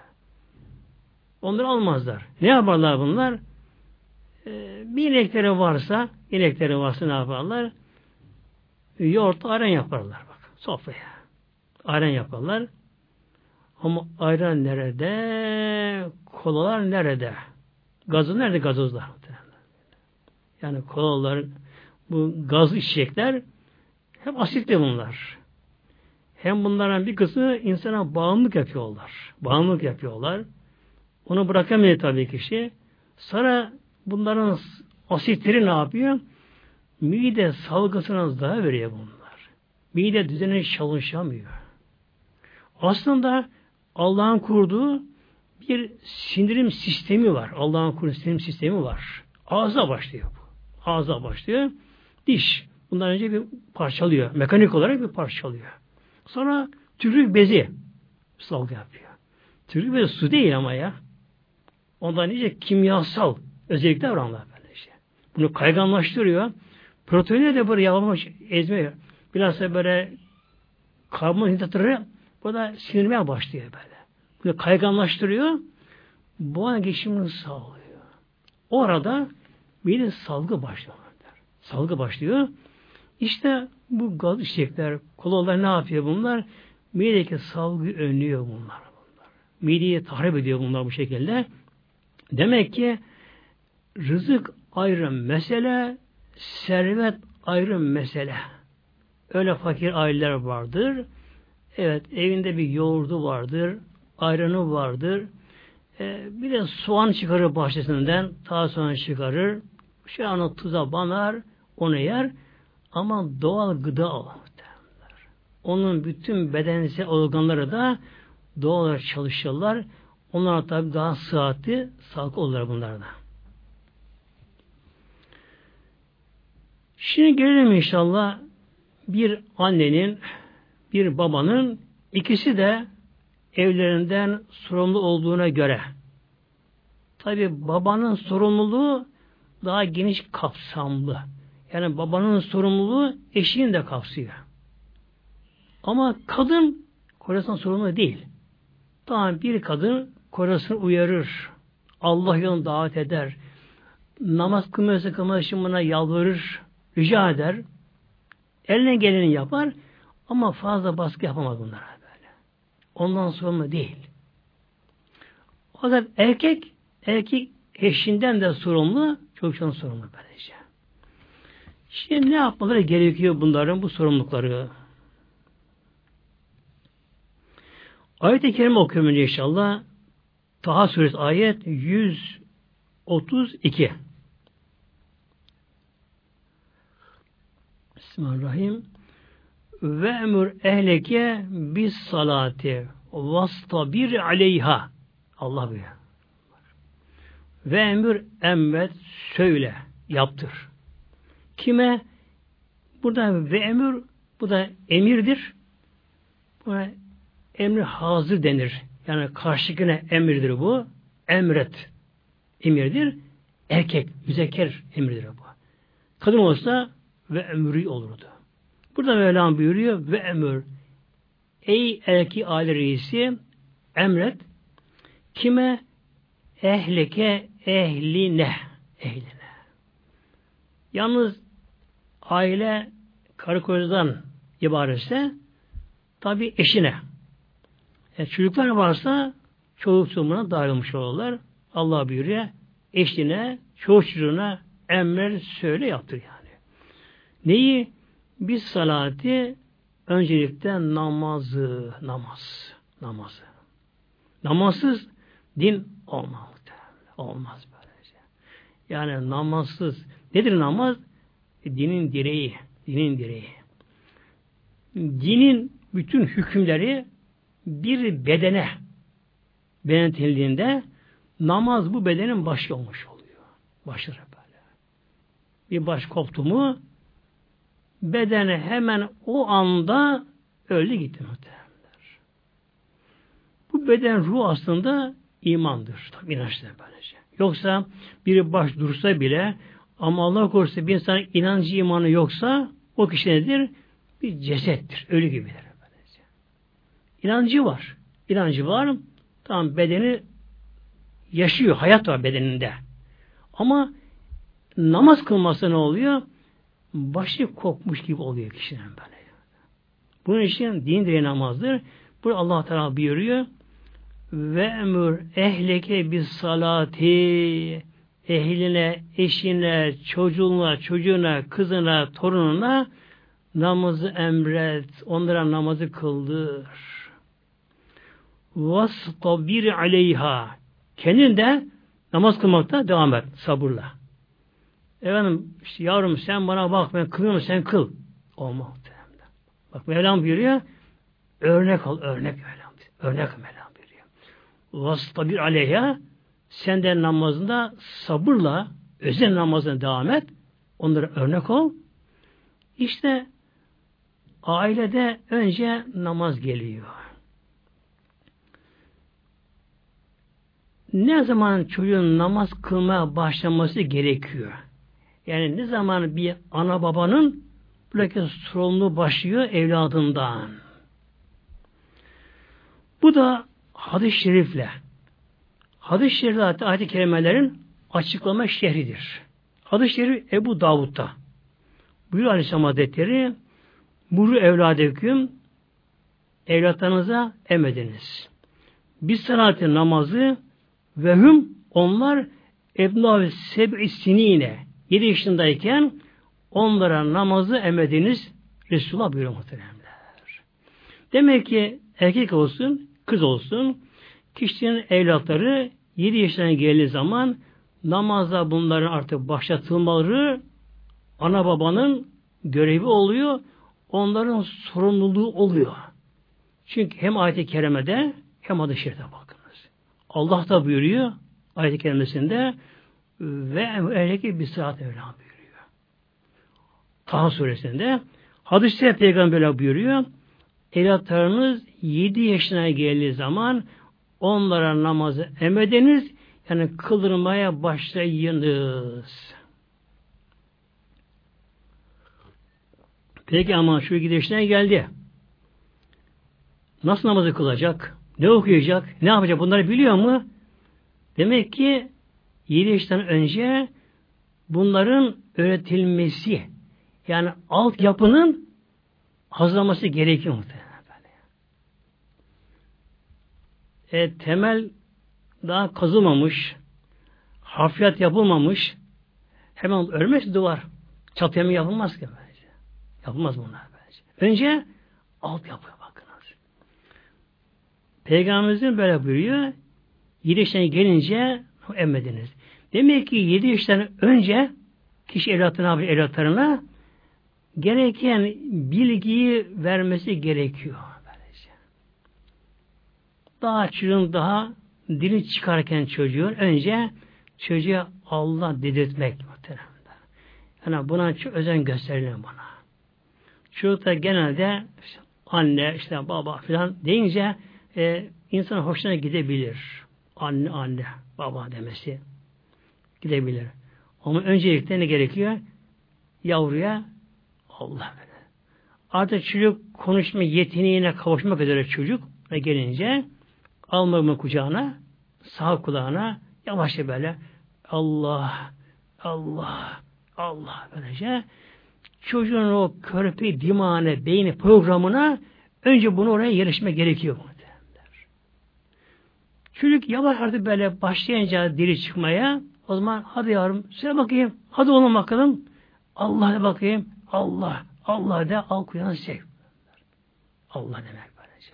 Onları almazlar. Ne yaparlar bunlar? Ee, bir inekleri varsa, inekleri varsa ne yaparlar? Yoğurt, ayran yaparlar bak sofraya. Ayran yaparlar. Ama ayran nerede? Kolalar nerede? Gazı nerede gazozlar? Yani kolalar, bu gaz içecekler hep asitli bunlar. Hem bunların bir kısmı insana bağımlılık yapıyorlar. Bağımlılık yapıyorlar. Onu bırakamıyor tabii kişi. Sonra bunların asitleri ne yapıyor? Mide salgısına zarar veriyor bunlar. Mide düzeni çalışamıyor. Aslında Allah'ın kurduğu bir sindirim sistemi var. Allah'ın kurduğu sindirim sistemi var. Ağza başlıyor bu. ağza başlıyor. Diş. Bundan önce bir parçalıyor. Mekanik olarak bir parçalıyor. Sonra tükürük bezi salgı yapıyor. Tükürük bezi su değil ama ya. Ondan nice kimyasal özellikler var onlar böyle işte. Bunu kayganlaştırıyor. Proteini de böyle yavaş ezmiyor. Biraz da böyle karbonhidratları bu da sinirmeye başlıyor böyle. Bunu kayganlaştırıyor. Boğaz geçimini sağlıyor. Orada bir salgı başlıyor. Salgı başlıyor. İşte bu gaz içecekler, kolalar ne yapıyor bunlar? Midedeki salgı önlüyor bunlar. bunlar. Mideyi tahrip ediyor bunlar bu şekilde. Demek ki rızık ayrı mesele, servet ayrı mesele. Öyle fakir aileler vardır. Evet, evinde bir yoğurdu vardır, ayranı vardır. Ee, bir de soğan çıkarır bahçesinden, ta soğan çıkarır. Şu an tuza banar, onu yer. Ama doğal gıda o. Onun bütün bedensel organları da doğal olarak çalışırlar. Onlar tabi daha sıhhatli, sağlıklı olurlar bunlarda. Şimdi gelelim inşallah bir annenin, bir babanın ikisi de evlerinden sorumlu olduğuna göre. Tabi babanın sorumluluğu daha geniş kapsamlı. Yani babanın sorumluluğu eşinin de kapsıyor. Ama kadın kocasının sorumlu değil. Tamam bir kadın kocasını uyarır. Allah yolunu davet eder. Namaz kılmıyorsa kılması için buna yalvarır. Rica eder. Eline geleni yapar. Ama fazla baskı yapamaz bunlara böyle. Ondan sorumlu değil. O da erkek erkek eşinden de sorumlu, çok sorumlu böylece. Şimdi ne yapmaları gerekiyor bunların bu sorumlulukları? Ayet-i Kerime okuyorum inşallah. Taha suresi ayet 132. Bismillahirrahmanirrahim. Ve emür ehleke bis salati vastabir aleyha. Allah buyuruyor. Ve emir emret söyle yaptır. Kime? Burada ve emir bu da emirdir. Buna emri hazır denir. Yani karşılıkına emirdir bu. Emret. Emirdir. Erkek, müzekker emirdir bu. Kadın olsa ve emri olurdu. Burada Mevlam buyuruyor ve emir. Ey erki aile reisi emret kime ehleke ehline ehline. Yalnız aile karı kocadan ibaretse tabi eşine. E, çocuklar varsa çoluk çocuğuna dahil olmuş olurlar. Allah buyuruyor. Eşine, çocuğuna emrer söyle yaptır yani. Neyi? Biz salati öncelikle namazı, namaz, namazı. Namazsız din olmaz. Olmaz böylece. Yani namazsız. Nedir namaz? E, dinin direği. Dinin direği. Dinin bütün hükümleri bir bedene benetildiğinde namaz bu bedenin başı olmuş oluyor. Başları böyle. Bir baş koptu mu bedene hemen o anda öldü gitti muhtemelenler. Bu beden ruh aslında imandır. Tabi inançtır böylece. Yoksa biri baş dursa bile ama Allah korusun bir insan inancı imanı yoksa o kişi nedir? Bir cesettir. Ölü gibidir. Böylece. İnancı var. İnancı var. Tamam bedeni yaşıyor. Hayat var bedeninde. Ama namaz kılması ne oluyor? Başı kokmuş gibi oluyor kişinin böyle. Bunun için din direği namazdır. Bu Allah Teala buyuruyor ve emür ehleke bis salati ehline, eşine, çocuğuna, çocuğuna, kızına, torununa namazı emret. Onlara namazı kıldır. Vastabir aleyha. Kendin de namaz kılmakta devam et. Sabırla. Efendim işte yavrum sen bana bak ben kılıyorum sen kıl. Olmaz. Bak Mevlam buyuruyor. Örnek al, örnek Mevlam. Örnek Mevlam vasıta bir aleyha sen de namazında sabırla özel namazına devam et. Onlara örnek ol. İşte ailede önce namaz geliyor. Ne zaman çocuğun namaz kılmaya başlaması gerekiyor? Yani ne zaman bir ana babanın buradaki sorumluluğu başlıyor evladından. Bu da hadis-i şerifle hadis-i şerifle ayet-i kerimelerin açıklama şehridir. Hadis-i şerif Ebu Davud'da. Buyuruyor Aleyhisselam Hazretleri Muru evladeküm evlatlarınıza emrediniz. Biz salatı namazı ve hüm onlar ebna seb'i sinine 7 yaşındayken onlara namazı emrediniz Resulullah buyuruyor muhteremler. Demek ki erkek olsun, kız olsun kişinin evlatları 7 yaşına geldiği zaman namazda bunların artık başlatılmaları ana babanın görevi oluyor. Onların sorumluluğu oluyor. Çünkü hem ayet-i kerimede hem hadis-i bakınız. Allah da buyuruyor ayet-i kerimesinde ve ehleki bir saat evla buyuruyor. Taha suresinde hadis-i peygamber buyuruyor evlatlarınız 7 yaşına geldiği zaman onlara namazı emrediniz yani kıldırmaya başlayınız. Peki ama şu gidişine geldi. Nasıl namazı kılacak? Ne okuyacak? Ne yapacak? Bunları biliyor mu? Demek ki 7 yaştan önce bunların öğretilmesi yani altyapının hazırlaması gerekiyor muhtemelen. E, temel daha kazılmamış, hafriyat yapılmamış, hemen örmez duvar. Çatıya mı yapılmaz ki bence. Yapılmaz bunlar bence. Önce alt yapıya bakınız. Peygamberimizin böyle buyuruyor. Yedi gelince emmediniz. Demek ki yedi yaştan önce kişi evlatına, evlatlarına gereken bilgiyi vermesi gerekiyor. Daha çocuğun daha dili çıkarken çocuğun önce çocuğa Allah dedirtmek muhtemelen. Yani buna çok özen gösterilir buna. Çocuk da genelde işte anne, işte baba filan deyince e, insan hoşuna gidebilir. Anne, anne, baba demesi gidebilir. Ama öncelikle ne gerekiyor? Yavruya Allah böyle. Artık çocuk konuşma yeteneğine kavuşmak üzere çocuk ve gelince almamı kucağına sağ kulağına yavaşça böyle Allah Allah Allah böylece çocuğun o körpe, dimane, beyni programına önce bunu oraya yerleşme gerekiyor. Çocuk yavaş artık böyle başlayınca dili çıkmaya o zaman hadi yavrum söyle bakayım. Hadi oğlum bakalım. Allah de bakayım. Allah. Allah de al kuyan sev. Allah demek böylece.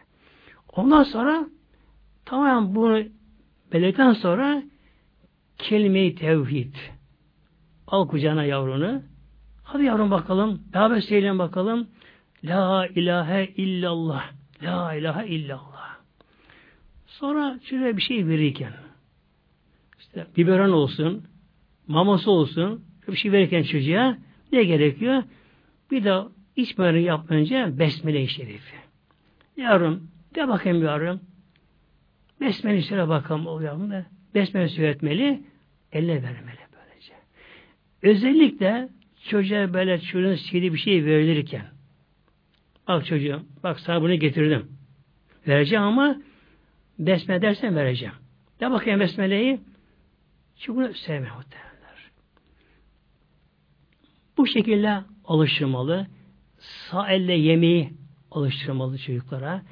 Ondan sonra tamam bunu belirten sonra kelime-i tevhid. Al kucağına yavrunu. Hadi yavrum bakalım. Beraber söyleyelim bakalım. La ilahe illallah. La ilahe illallah. Sonra şöyle bir şey verirken biberon olsun, maması olsun, bir şey verirken çocuğa ne gerekiyor? Bir de içmeni yapmayınca besmele-i şerifi. Yavrum, de bakayım yavrum. Besmele söyle bakalım o yavrum da. Besmele söyletmeli, eline vermeli böylece. Özellikle çocuğa böyle çocuğun istediği bir şey verilirken bak çocuğum, bak sana bunu getirdim. Vereceğim ama besmele dersen vereceğim. De bakayım besmeleyi. Çünkü bunu sevme muhtemelenler. Bu şekilde alıştırmalı. Sağ elle yemeği alıştırmalı çocuklara.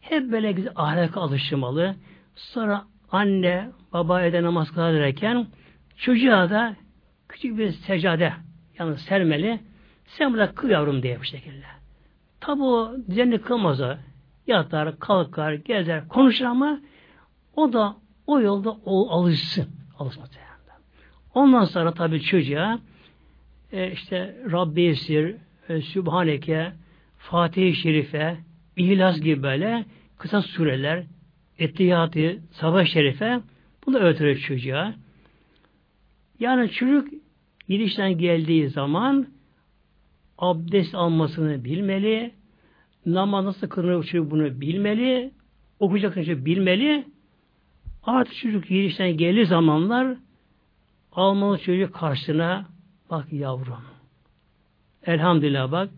Hep böyle güzel ahlaka alıştırmalı. Sonra anne, baba ede namaz kılarken çocuğa da küçük bir secade yani sermeli. Sen burada kıl yavrum diye bu şekilde. Tabi o düzenli kılmaz o. Yatar, kalkar, gezer, konuşur ama o da o yolda o alışsın. Alışsın. Ondan sonra tabi çocuğa e, işte Rabbi Esir, e, Sübhaneke, Fatih-i Şerife, İhlas gibi böyle kısa sureler, Ettiyatı, Sabah Şerife bunu öğretiyor çocuğa. Yani çocuk Girişten geldiği zaman abdest almasını bilmeli, namaz nasıl kılınır bunu bilmeli, okuyacak bilmeli. Artık çocuk girişten gelir zamanlar almalı çocuk karşısına bak yavrum. Elhamdülillah bak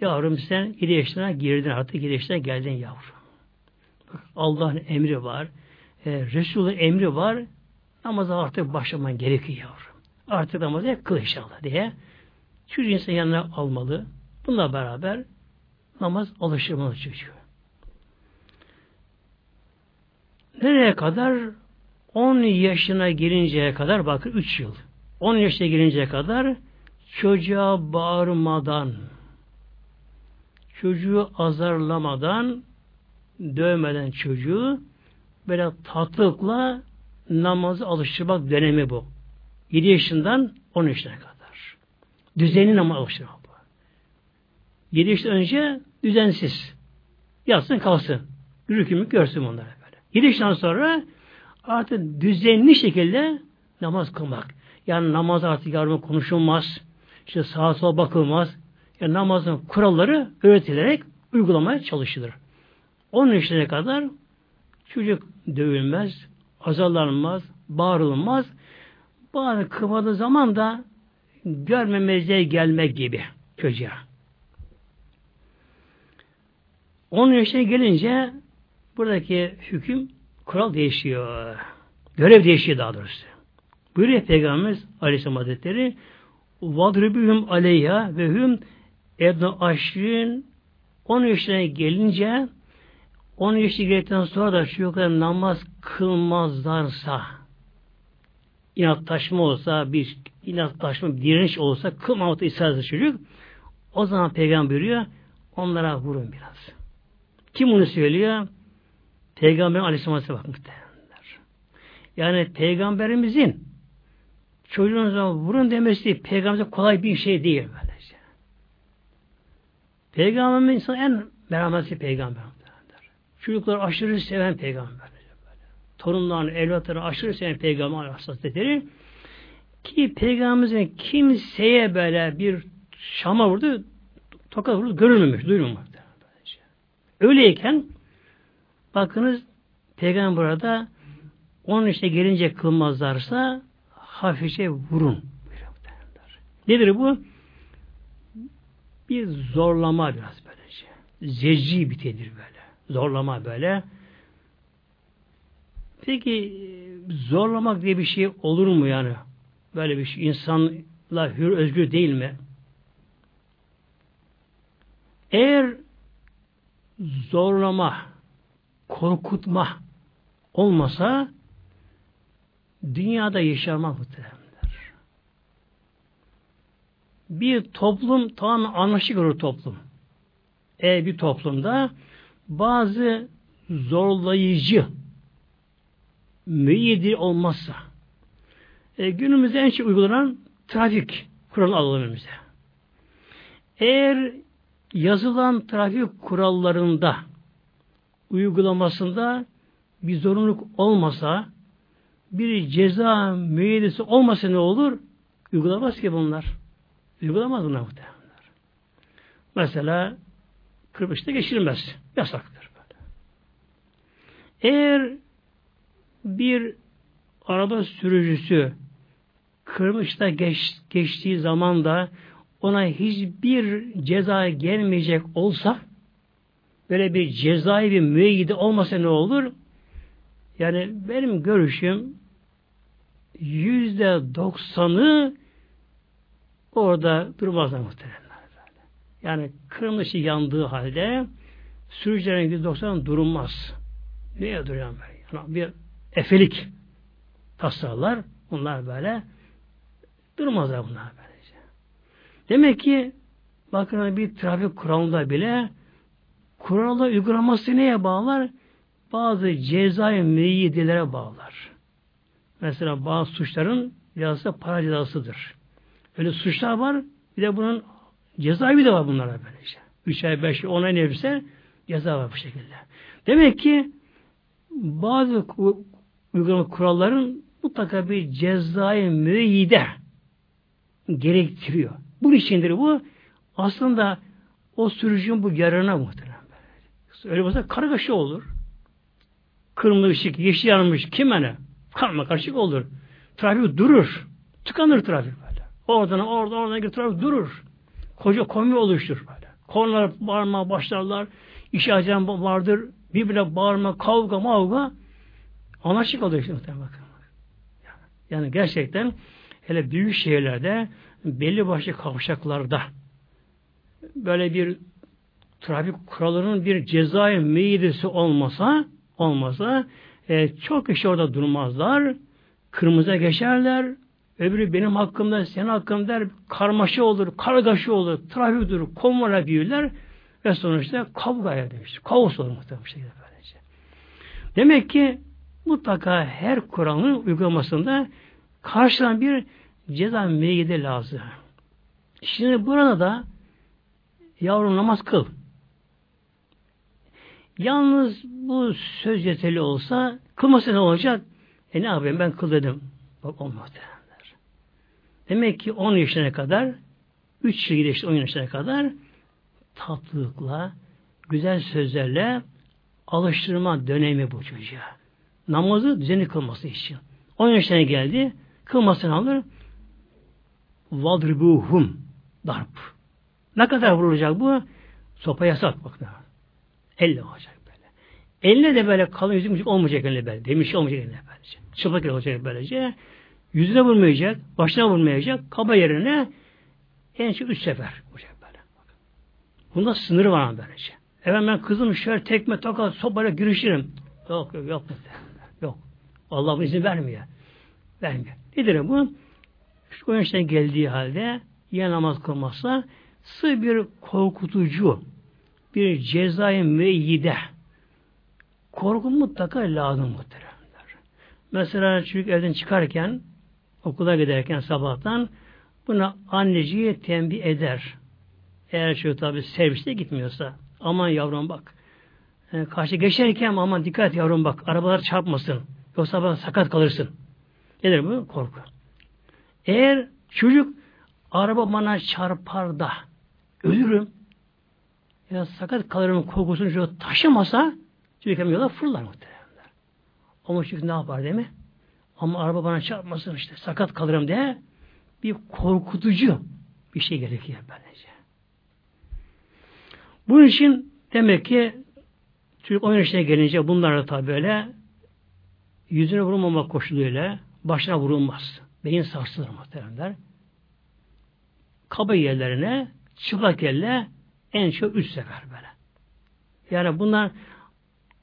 yavrum sen 7 yaşına girdin artık 7 yaşına geldin yavrum. Bak Allah'ın emri var. E, Resul'ün emri var. Namaza artık başlaman gerekiyor yavrum. Artık namazı kıl inşallah diye. Çocuğu insan yanına almalı. Bununla beraber namaz alıştırmalı çocuğu. Nereye kadar? 10 yaşına gelinceye kadar bakın 3 yıl. 10 yaşına gelinceye kadar çocuğa bağırmadan çocuğu azarlamadan dövmeden çocuğu böyle tatlılıkla namazı alıştırmak dönemi bu. 7 yaşından 10 yaşına kadar. Düzenli namaz alıştırmak bu. 7 yaşından önce düzensiz. Yatsın kalsın. Yürü görsün onları böyle. 7 yaşından sonra artık düzenli şekilde namaz kılmak. Yani namaz artık yardım konuşulmaz. İşte sağa sola bakılmaz. Yani namazın kuralları öğretilerek uygulamaya çalışılır. 10 yaşına kadar çocuk dövülmez, azarlanmaz, bağırılmaz. Bazı kıvadığı zaman da görmemezliğe gelmek gibi çocuğa. 10 yaşına gelince buradaki hüküm kural değişiyor. Görev değişiyor daha doğrusu. Buyuruyor Peygamberimiz Aleyhisselam Hazretleri Vadribühüm aleyha ve hüm ebnu aşrin 10 yaşına gelince 10 yaşına geldikten sonra da çocuklar namaz kılmazlarsa inatlaşma olsa bir inatlaşma bir direniş olsa kılmamakta ısrarlı çocuk o zaman peygamber buyuruyor onlara vurun biraz. Kim bunu söylüyor? Peygamber Aleyhisselam'a bak muhtemelenler. Yani peygamberimizin çocuğunuza vurun demesi peygamberimize kolay bir şey değil böylece. Peygamberimiz insan en merhametli peygamber. Çocuklar aşırı seven peygamber. Torunlarını, evlatlarını aşırı seven peygamber Hazretleri ki peygamberimizin kimseye böyle bir şama vurdu, tokat vurdu, görülmemiş, duyulmamış. Öyleyken bakınız peygamber burada onun işte gelince kılmazlarsa hafifçe vurun. Nedir bu? Bir zorlama biraz böylece. Zeci bir tedir böyle. Zorlama böyle. Peki zorlamak diye bir şey olur mu yani? Böyle bir şey. İnsanla hür özgür değil mi? Eğer zorlama, korkutma olmasa dünyada yaşamak muhtemelenler. Bir toplum tamamen anlaşık olur toplum. Eğer bir toplumda bazı zorlayıcı müeyyidi olmazsa e, günümüzde en çok uygulanan trafik kuralı alalım. Eğer yazılan trafik kurallarında uygulamasında bir zorunluluk olmasa bir ceza müeyyidesi olmasa ne olur? Uygulamaz ki bunlar. Uygulamaz bunlar muhtemelenler. Mesela kırmışta geçirilmez. Yasaktır. Böyle. Eğer bir araba sürücüsü kırmışta geç, geçtiği zaman da ona hiçbir ceza gelmeyecek olsa böyle bir cezai bir müeyyide olmasa ne olur? Yani benim görüşüm yüzde doksanı orada durmazlar muhtemelen. Yani kırmızı yandığı halde sürücülerin yüzde doksanı durmaz. Neye duruyor böyle? Yani bir efelik tasarlar. Bunlar böyle durmazlar bunlar böylece. Demek ki bakın bir trafik kuralında bile kuralda uygulaması neye bağlar? Bazı cezai müeyyidelere bağlar. Mesela bazı suçların cezası para cezasıdır. Öyle suçlar var. Bir de bunun cezaevi de var bunlara böylece. Üç ay, beş ay, on ay neyse ceza var bu şekilde. Demek ki bazı uygulama kuralların mutlaka bir cezai müeyyide gerektiriyor. Bu içindir bu. Aslında o sürücünün bu yarına muhtemelen. Öyle olsa kargaşa olur. Kırmızı ışık, yeşil yanmış, kime ne? Karma karışık olur. Trafik durur. Tıkanır trafik böyle. Oradan, oradan, oradan trafik durur. Koca kombi oluştur böyle. Konular bağırma başlarlar. İş acem vardır. Birbirine bağırma, kavga, mavga. Anlaşık oluyor işte muhtemelen. Yani gerçekten hele büyük şehirlerde belli başlı kavşaklarda böyle bir trafik kurallarının bir cezai meyidesi olmasa olmasa e, çok kişi orada durmazlar. Kırmızıya geçerler. Öbürü benim hakkımda, senin hakkında der. Karmaşa olur, kargaşa olur, trafik durur, konvoyla büyürler ve sonuçta kavgaya dönüşür. Kaos olur muhtemelen şekilde böylece. Demek ki mutlaka her Kur'an'ın uygulamasında karşılan bir ceza meyyide lazım. Şimdi burada da yavrum namaz kıl. Yalnız bu söz yeterli olsa kılması ne olacak? E ne yapayım ben kıl dedim. Bak olmaz derler. Demek ki 10 yaşına kadar 3 yıl geçti 10 yaşına kadar tatlılıkla, güzel sözlerle alıştırma dönemi bu çocuğa. Namazı düzenli kılması için. 10 yaşına geldi, kılmasını alır. Vadribuhum darp. Ne kadar vurulacak bu? Sopa yasak bak. Elle olacak böyle. Eline de böyle kalın yüzük olmayacak eline böyle. Demiş olmayacak eline böylece. Çıplak olacak böylece. Yüzüne vurmayacak, başına vurmayacak. Kaba yerine en çok üç sefer vuracak böyle. Bunda sınırı var böylece. Evet ben kızım şöyle tekme tokat sopayla girişirim. Yok yok yok. Yok. Allah bu izin vermiyor. Vermiyor. Nedir bu? Şu yaşına geldiği halde ya namaz kılmazsa sığ bir korkutucu bir cezai meyyide korku mutlaka lazım muhteremler. Mesela çocuk evden çıkarken okula giderken sabahtan buna anneciği tembih eder. Eğer çocuk tabi serviste gitmiyorsa aman yavrum bak e, karşı geçerken aman dikkat yavrum bak arabalar çarpmasın yoksa bana sakat kalırsın. Nedir bu? Korku. Eğer çocuk araba bana çarpar da ölürüm ya sakat kalırım korkusunu şöyle taşımasa yola fırlar muhtemelen. Ama çocuk ne yapar değil mi? Ama araba bana çarpmasın işte sakat kalırım diye bir korkutucu bir şey gerekiyor bence. Bunun için demek ki çocuk 10 yaşına gelince bunlar da tabi böyle yüzüne vurulmamak koşuluyla başına vurulmaz. Beyin sarsılır muhtemelenler. Kaba yerlerine çıplak elle en çok üç sefer böyle. Yani bunlar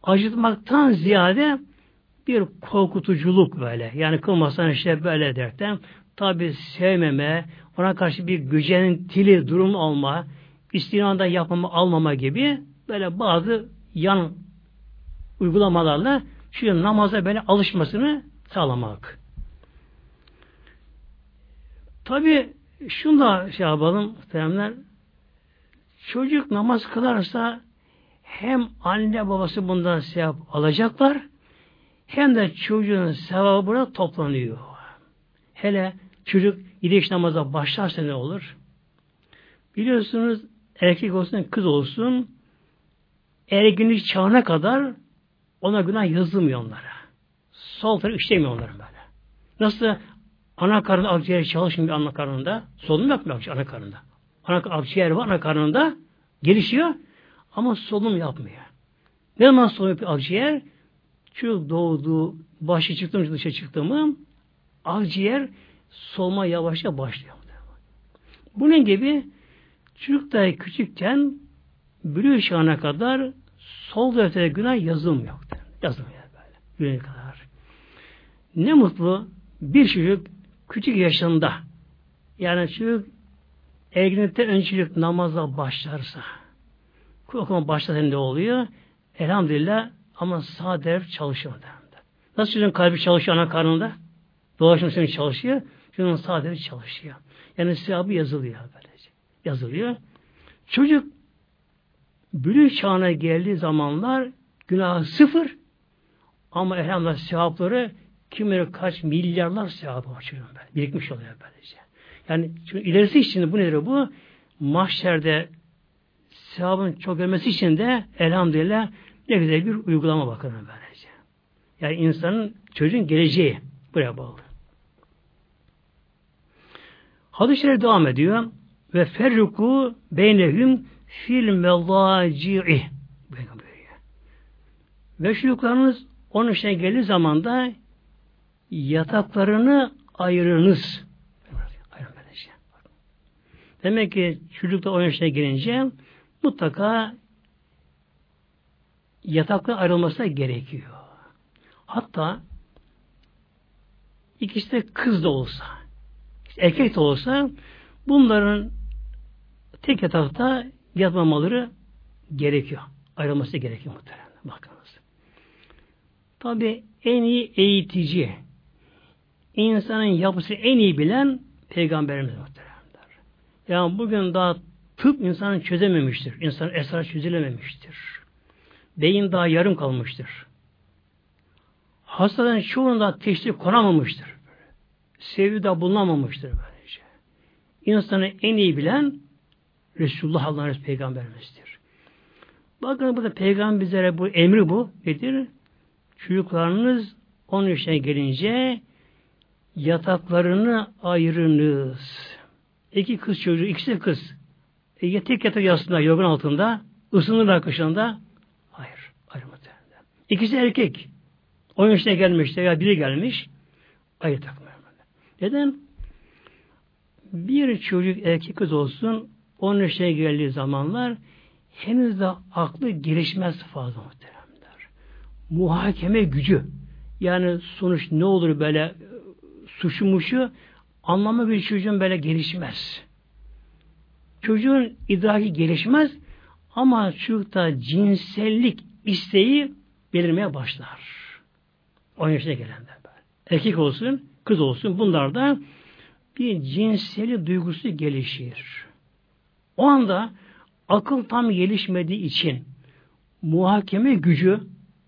acıtmaktan ziyade bir korkutuculuk böyle. Yani kılmasan işte böyle derken tabi sevmeme, ona karşı bir gücentili durum olma, istinada yapmama, almama gibi böyle bazı yan uygulamalarla şu namaza böyle alışmasını sağlamak. Tabi şunu da şey yapalım muhteremler Çocuk namaz kılarsa hem anne babası bundan sevap alacaklar hem de çocuğun sevabı burada toplanıyor. Hele çocuk gidiş namaza başlarsa ne olur? Biliyorsunuz erkek olsun kız olsun erginlik çağına kadar ona günah yazılmıyor onlara. Sol taraf işlemiyor onlara böyle. Nasıl ana karnında akciğer çalışmıyor ana karnında, solunum yapmıyor ana karnında. Ana akciğer var ana karnında gelişiyor ama solunum yapmıyor. Ne zaman solunum yapıyor akciğer? Çocuk doğdu, başı çıktı mı dışarı çıktı mı akciğer solma yavaşça başlıyor. Bunun gibi çocuk da küçükken bülü çağına kadar sol deftere günah yazılmıyor. Yazılmıyor böyle. Bülüğe kadar. Ne mutlu bir çocuk küçük yaşında yani çocuk erginlikte öncelik namaza başlarsa okuma başlarsa ne oluyor? Elhamdülillah ama sağ derf çalışıyor. Nasıl çocuğun kalbi çalışıyor ana karnında? Dolaşım seni çalışıyor. Çocuğun sağ derf çalışıyor. Yani sevabı yazılıyor böylece. Yazılıyor. Çocuk bülü çağına geldiği zamanlar günah sıfır ama elhamdülillah sevapları kim kaç milyarlar sevabı var. Birikmiş oluyor böylece. Yani çünkü ilerisi için bu nedir bu? Mahşerde sevabın çok gelmesi için de elhamdülillah ne güzel bir uygulama bakın böylece. Yani insanın çocuğun geleceği buraya bağlı. Hadis-i şerif devam ediyor. Ve ferruku beynehum fil mellaci'i. Ve çocuklarınız onun işine geldiği zaman da yataklarını ayırınız. Demek ki çocuk da 10 yaşına gelince mutlaka yatakta ayrılması gerekiyor. Hatta ikisi de kız da olsa, erkek de olsa bunların tek yatakta yatmamaları gerekiyor. Ayrılması gerekiyor muhtemelen. Bakınız. Tabi en iyi eğitici, insanın yapısı en iyi bilen Peygamberimiz muhtemelen. Yani bugün daha tıp insanı çözememiştir. İnsanın esrar çözülememiştir. Beyin daha yarım kalmıştır. Hastaların çoğunda teşhis konamamıştır. Sevgi de bulunamamıştır böylece. İnsanı en iyi bilen Resulullah Allah'ın peygamberimizdir. Bakın burada peygamber bizlere bu emri bu nedir? Çocuklarınız 10 yaşına gelince yataklarını ayırınız. İki kız çocuğu, ikisi de kız. E, tek yatak yastığında, yorgun altında, ısınırlar kışında. Hayır, ayrılmadı. İkisi erkek. 10 yaşına gelmiş veya biri gelmiş. Ayrı takmıyor. Neden? Bir çocuk erkek kız olsun 10 yaşına geldiği zamanlar henüz de aklı gelişmez fazla muhteremler. Muhakeme gücü yani sonuç ne olur böyle suçumuşu anlamı bir çocuğun böyle gelişmez. Çocuğun idraki gelişmez ama çocukta cinsellik isteği belirmeye başlar. 10 yaşına gelende. Erkek olsun, kız olsun bunlarda bir cinseli duygusu gelişir. O anda akıl tam gelişmediği için muhakeme gücü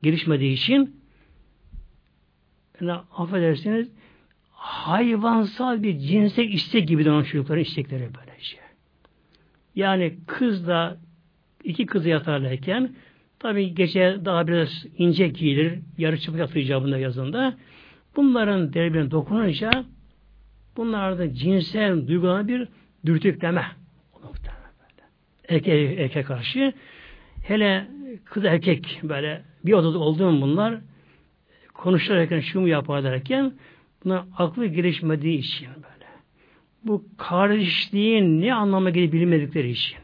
gelişmediği için yani affedersiniz hayvansal bir cinsel istek gibi olan çocukların istekleri böylece. Yani kız da iki kızı yatarlarken tabi gece daha biraz ince giyilir, yarı çıplak yatır icabında yazında. Bunların derbine dokununca bunlarda cinsel duygularına bir dürtükleme. Erkek, erkek karşı hele kız erkek böyle bir odada olduğum bunlar konuşurken şunu yapar derken Bunlar aklı gelişmediği için böyle. Bu kardeşliğin ne anlama gelip bilmedikleri için.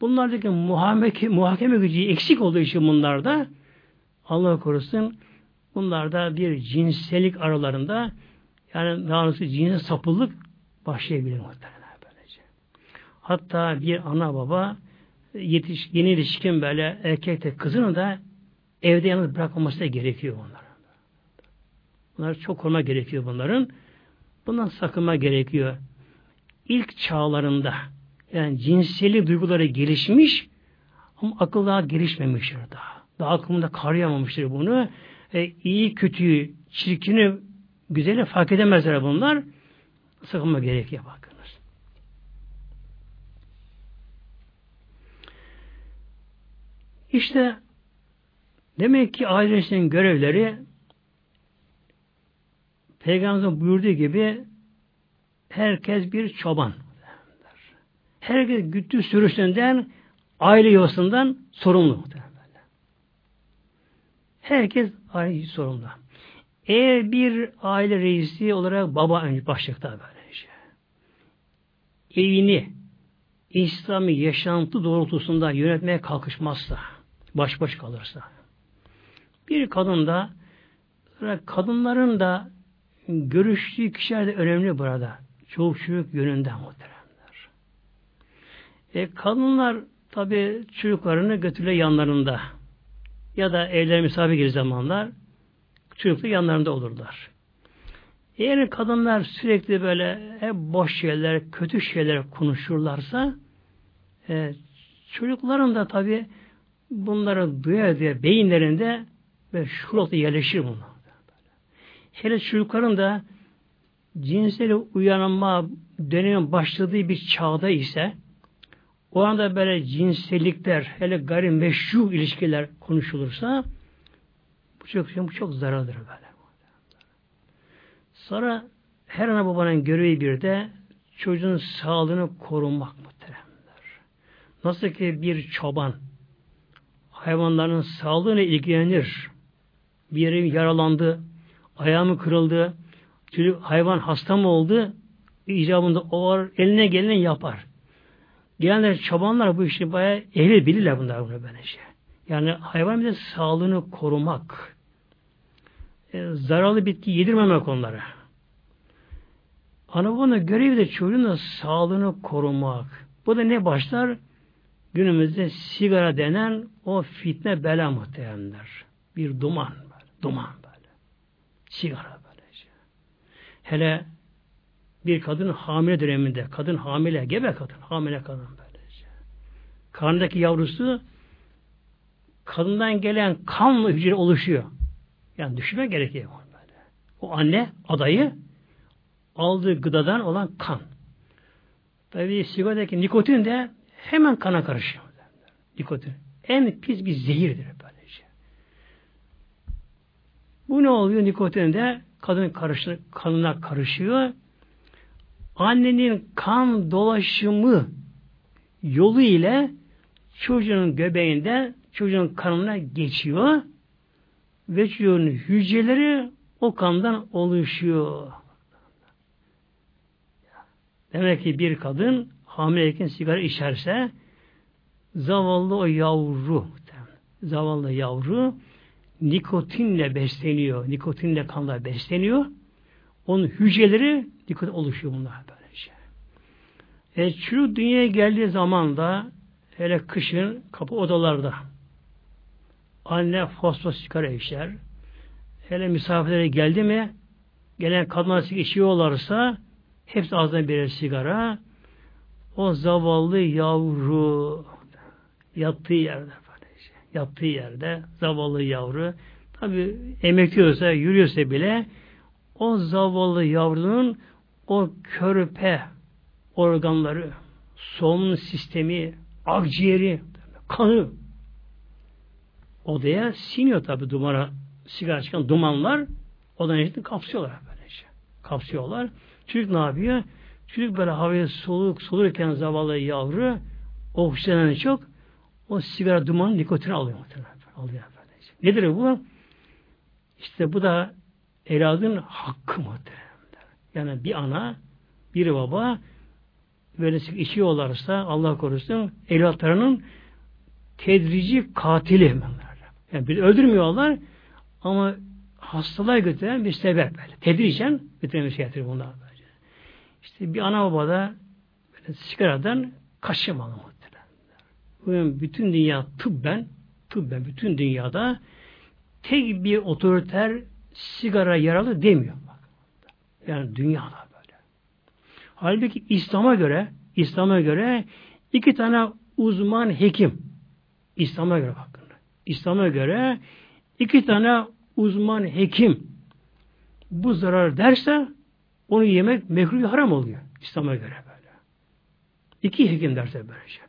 Bunlardaki muhakeme, muhakeme gücü eksik olduğu için bunlarda Allah korusun bunlarda bir cinsellik aralarında yani daha doğrusu cinsel sapıllık başlayabilir muhtemelen böylece. Hatta bir ana baba yetiş, yeni ilişkin böyle erkekte kızını da evde yalnız bırakmaması da gerekiyor onlara. Bunlar çok koruma gerekiyor bunların. Bundan sakınma gerekiyor. İlk çağlarında yani cinseli duyguları gelişmiş ama akıl daha gelişmemiştir daha. Daha akılında kavrayamamıştır bunu. E, iyi, kötüyü, çirkini, güzeli fark edemezler bunlar. Sakınma gerekiyor bakınız. İşte demek ki ailesinin görevleri Peygamberimizin buyurduğu gibi herkes bir çoban. Herkes güttüğü sürüsünden, aile yuvasından sorumlu. Herkes aile sorumlu. Eğer bir aile reisi olarak baba önce başlıkta böylece. Evini İslami yaşantı doğrultusunda yönetmeye kalkışmazsa, baş baş kalırsa, bir kadın da kadınların da görüştüğü kişiler de önemli burada. Çok çocuk yönünden muhteremler. E, kadınlar tabi çocuklarını götürüyor yanlarında. Ya da evler misafir gibi zamanlar çocuklu yanlarında olurlar. Eğer kadınlar sürekli böyle hep boş şeyler, kötü şeyler konuşurlarsa e, çocukların da tabi bunları duyar diye beyinlerinde ve şurada yerleşir bunlar. Hele çocukların da cinsel uyanma dönemin başladığı bir çağda ise o anda böyle cinsellikler, hele gayrimeşru ilişkiler konuşulursa bu çok bu çok zarardır böyle. Sonra her ana babanın görevi bir de çocuğun sağlığını korumak muhteremler. Nasıl ki bir çoban hayvanların sağlığına ilgilenir. Bir yaralandı, ayağımı kırıldı, çocuk hayvan hasta mı oldu, icabında o var, eline geleni yapar. Gelenler çobanlar bu işi bayağı ehli bilirler bunlar bunu böylece. Yani hayvan bir de sağlığını korumak. E, zararlı bitki yedirmemek onlara. Ana babanın görevi de çocuğun da sağlığını korumak. Bu da ne başlar? Günümüzde sigara denen o fitne bela muhteremler. Bir duman böyle. Duman böyle. Sigara böylece. Hele bir kadın hamile döneminde, kadın hamile, gebe kadın, hamile kadın böylece. Karnındaki yavrusu kadından gelen kanla hücre oluşuyor. Yani düşünme gerekiyor. Böyle. O anne adayı aldığı gıdadan olan kan. Tabi sigaradaki nikotin de hemen kana karışıyor. Nikotin. En pis bir zehirdir böylece. Bu ne oluyor? Nikotin de kadın karışı, kanına karışıyor. Annenin kan dolaşımı yolu ile çocuğun göbeğinde çocuğun kanına geçiyor ve çocuğun hücreleri o kandan oluşuyor. Demek ki bir kadın hamileyken sigara içerse zavallı o yavru zavallı yavru nikotinle besleniyor. Nikotinle kanla besleniyor. Onun hücreleri nikotin oluşuyor bunlar böylece. E, çocuk dünyaya geldiği zaman da hele kışın kapı odalarda anne fosfor sigara içer. Hele misafirlere geldi mi gelen kadınlar içiyorlarsa hepsi ağzına birer sigara o zavallı yavru yattığı yerde. Yattığı yerde zavallı yavru tabi emekliyorsa, yürüyorsa bile o zavallı yavrunun o körpe organları, solunum sistemi, akciğeri, kanı odaya siniyor tabi dumana sigara çıkan dumanlar odanın içinde kapsıyorlar böylece. Kapsıyorlar. Çocuk ne yapıyor? Çocuk böyle havaya soluk solurken zavallı yavru oksijenden çok o sigara dumanı nikotini alıyor. Alıyor böylece. Nedir bu? İşte bu da evladın hakkı muhtemelen. Yani bir ana, bir baba böyle içiyorlarsa Allah korusun evlatlarının tedrici katili. Yani bir öldürmüyorlar ama hastalığa götüren bir sebep böyle. Tedricen götüren bir şey getirir bunlar. İşte bir ana baba da böyle sigaradan kaçınmalı. Bütün dünya tıbben tıbben bütün dünyada tek bir otoriter sigara yaralı demiyor. Yani dünyada böyle. Halbuki İslam'a göre İslam'a göre iki tane uzman hekim İslam'a göre bakın. İslam'a göre iki tane uzman hekim bu zarar derse onu yemek mekruh haram oluyor. İslam'a göre böyle. İki hekim derse böylece.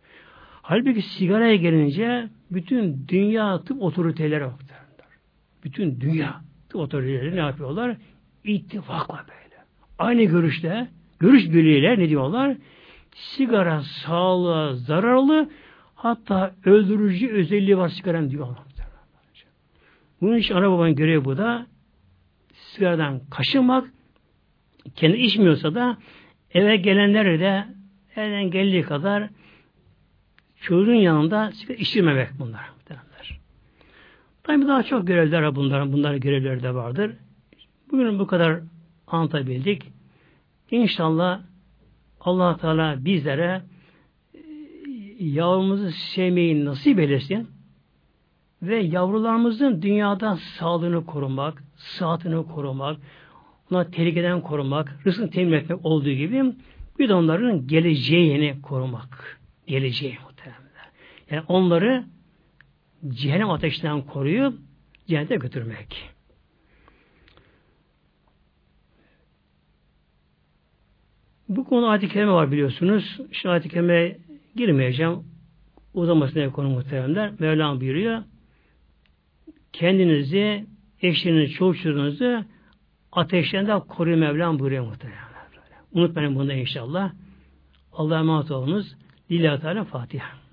Halbuki sigaraya gelince bütün dünya tıp otoriteleri baktılar. Bütün dünya tıp otoriteleri ne yapıyorlar? İttifakla böyle. Aynı görüşte, görüş birliğiyle ne diyorlar? Sigara sağlığa zararlı hatta öldürücü özelliği var sigaranın diyorlar. Bunun için ana babanın görevi bu da sigaradan kaşınmak kendi içmiyorsa da eve gelenlere de elden geldiği kadar çocuğun yanında sigara içirmemek bunlar. Tabi daha çok görevler var bunların. Bunların görevleri de vardır. Bugün bu kadar anlatabildik. İnşallah allah Teala bizlere e, yavrumuzu sevmeyi nasip eylesin ve yavrularımızın dünyada sağlığını korumak, sıhhatini korumak, ona tehlikeden korumak, rızkını temin etmek olduğu gibi bir de onların geleceğini korumak. Geleceği. Yani onları cehennem ateşinden koruyup cennete götürmek. Bu konu ayet-i kerime var biliyorsunuz. Şu ayet-i kerimeye girmeyeceğim. Uzamasına konu muhteremler. Mevlam buyuruyor. Kendinizi, eşlerinizi, çocuğunuzu ateşlerinden koruyun Mevlam buyuruyor muhteremler. Unutmayın bunu inşallah. Allah'a emanet olunuz. Lillahi Teala Fatiha.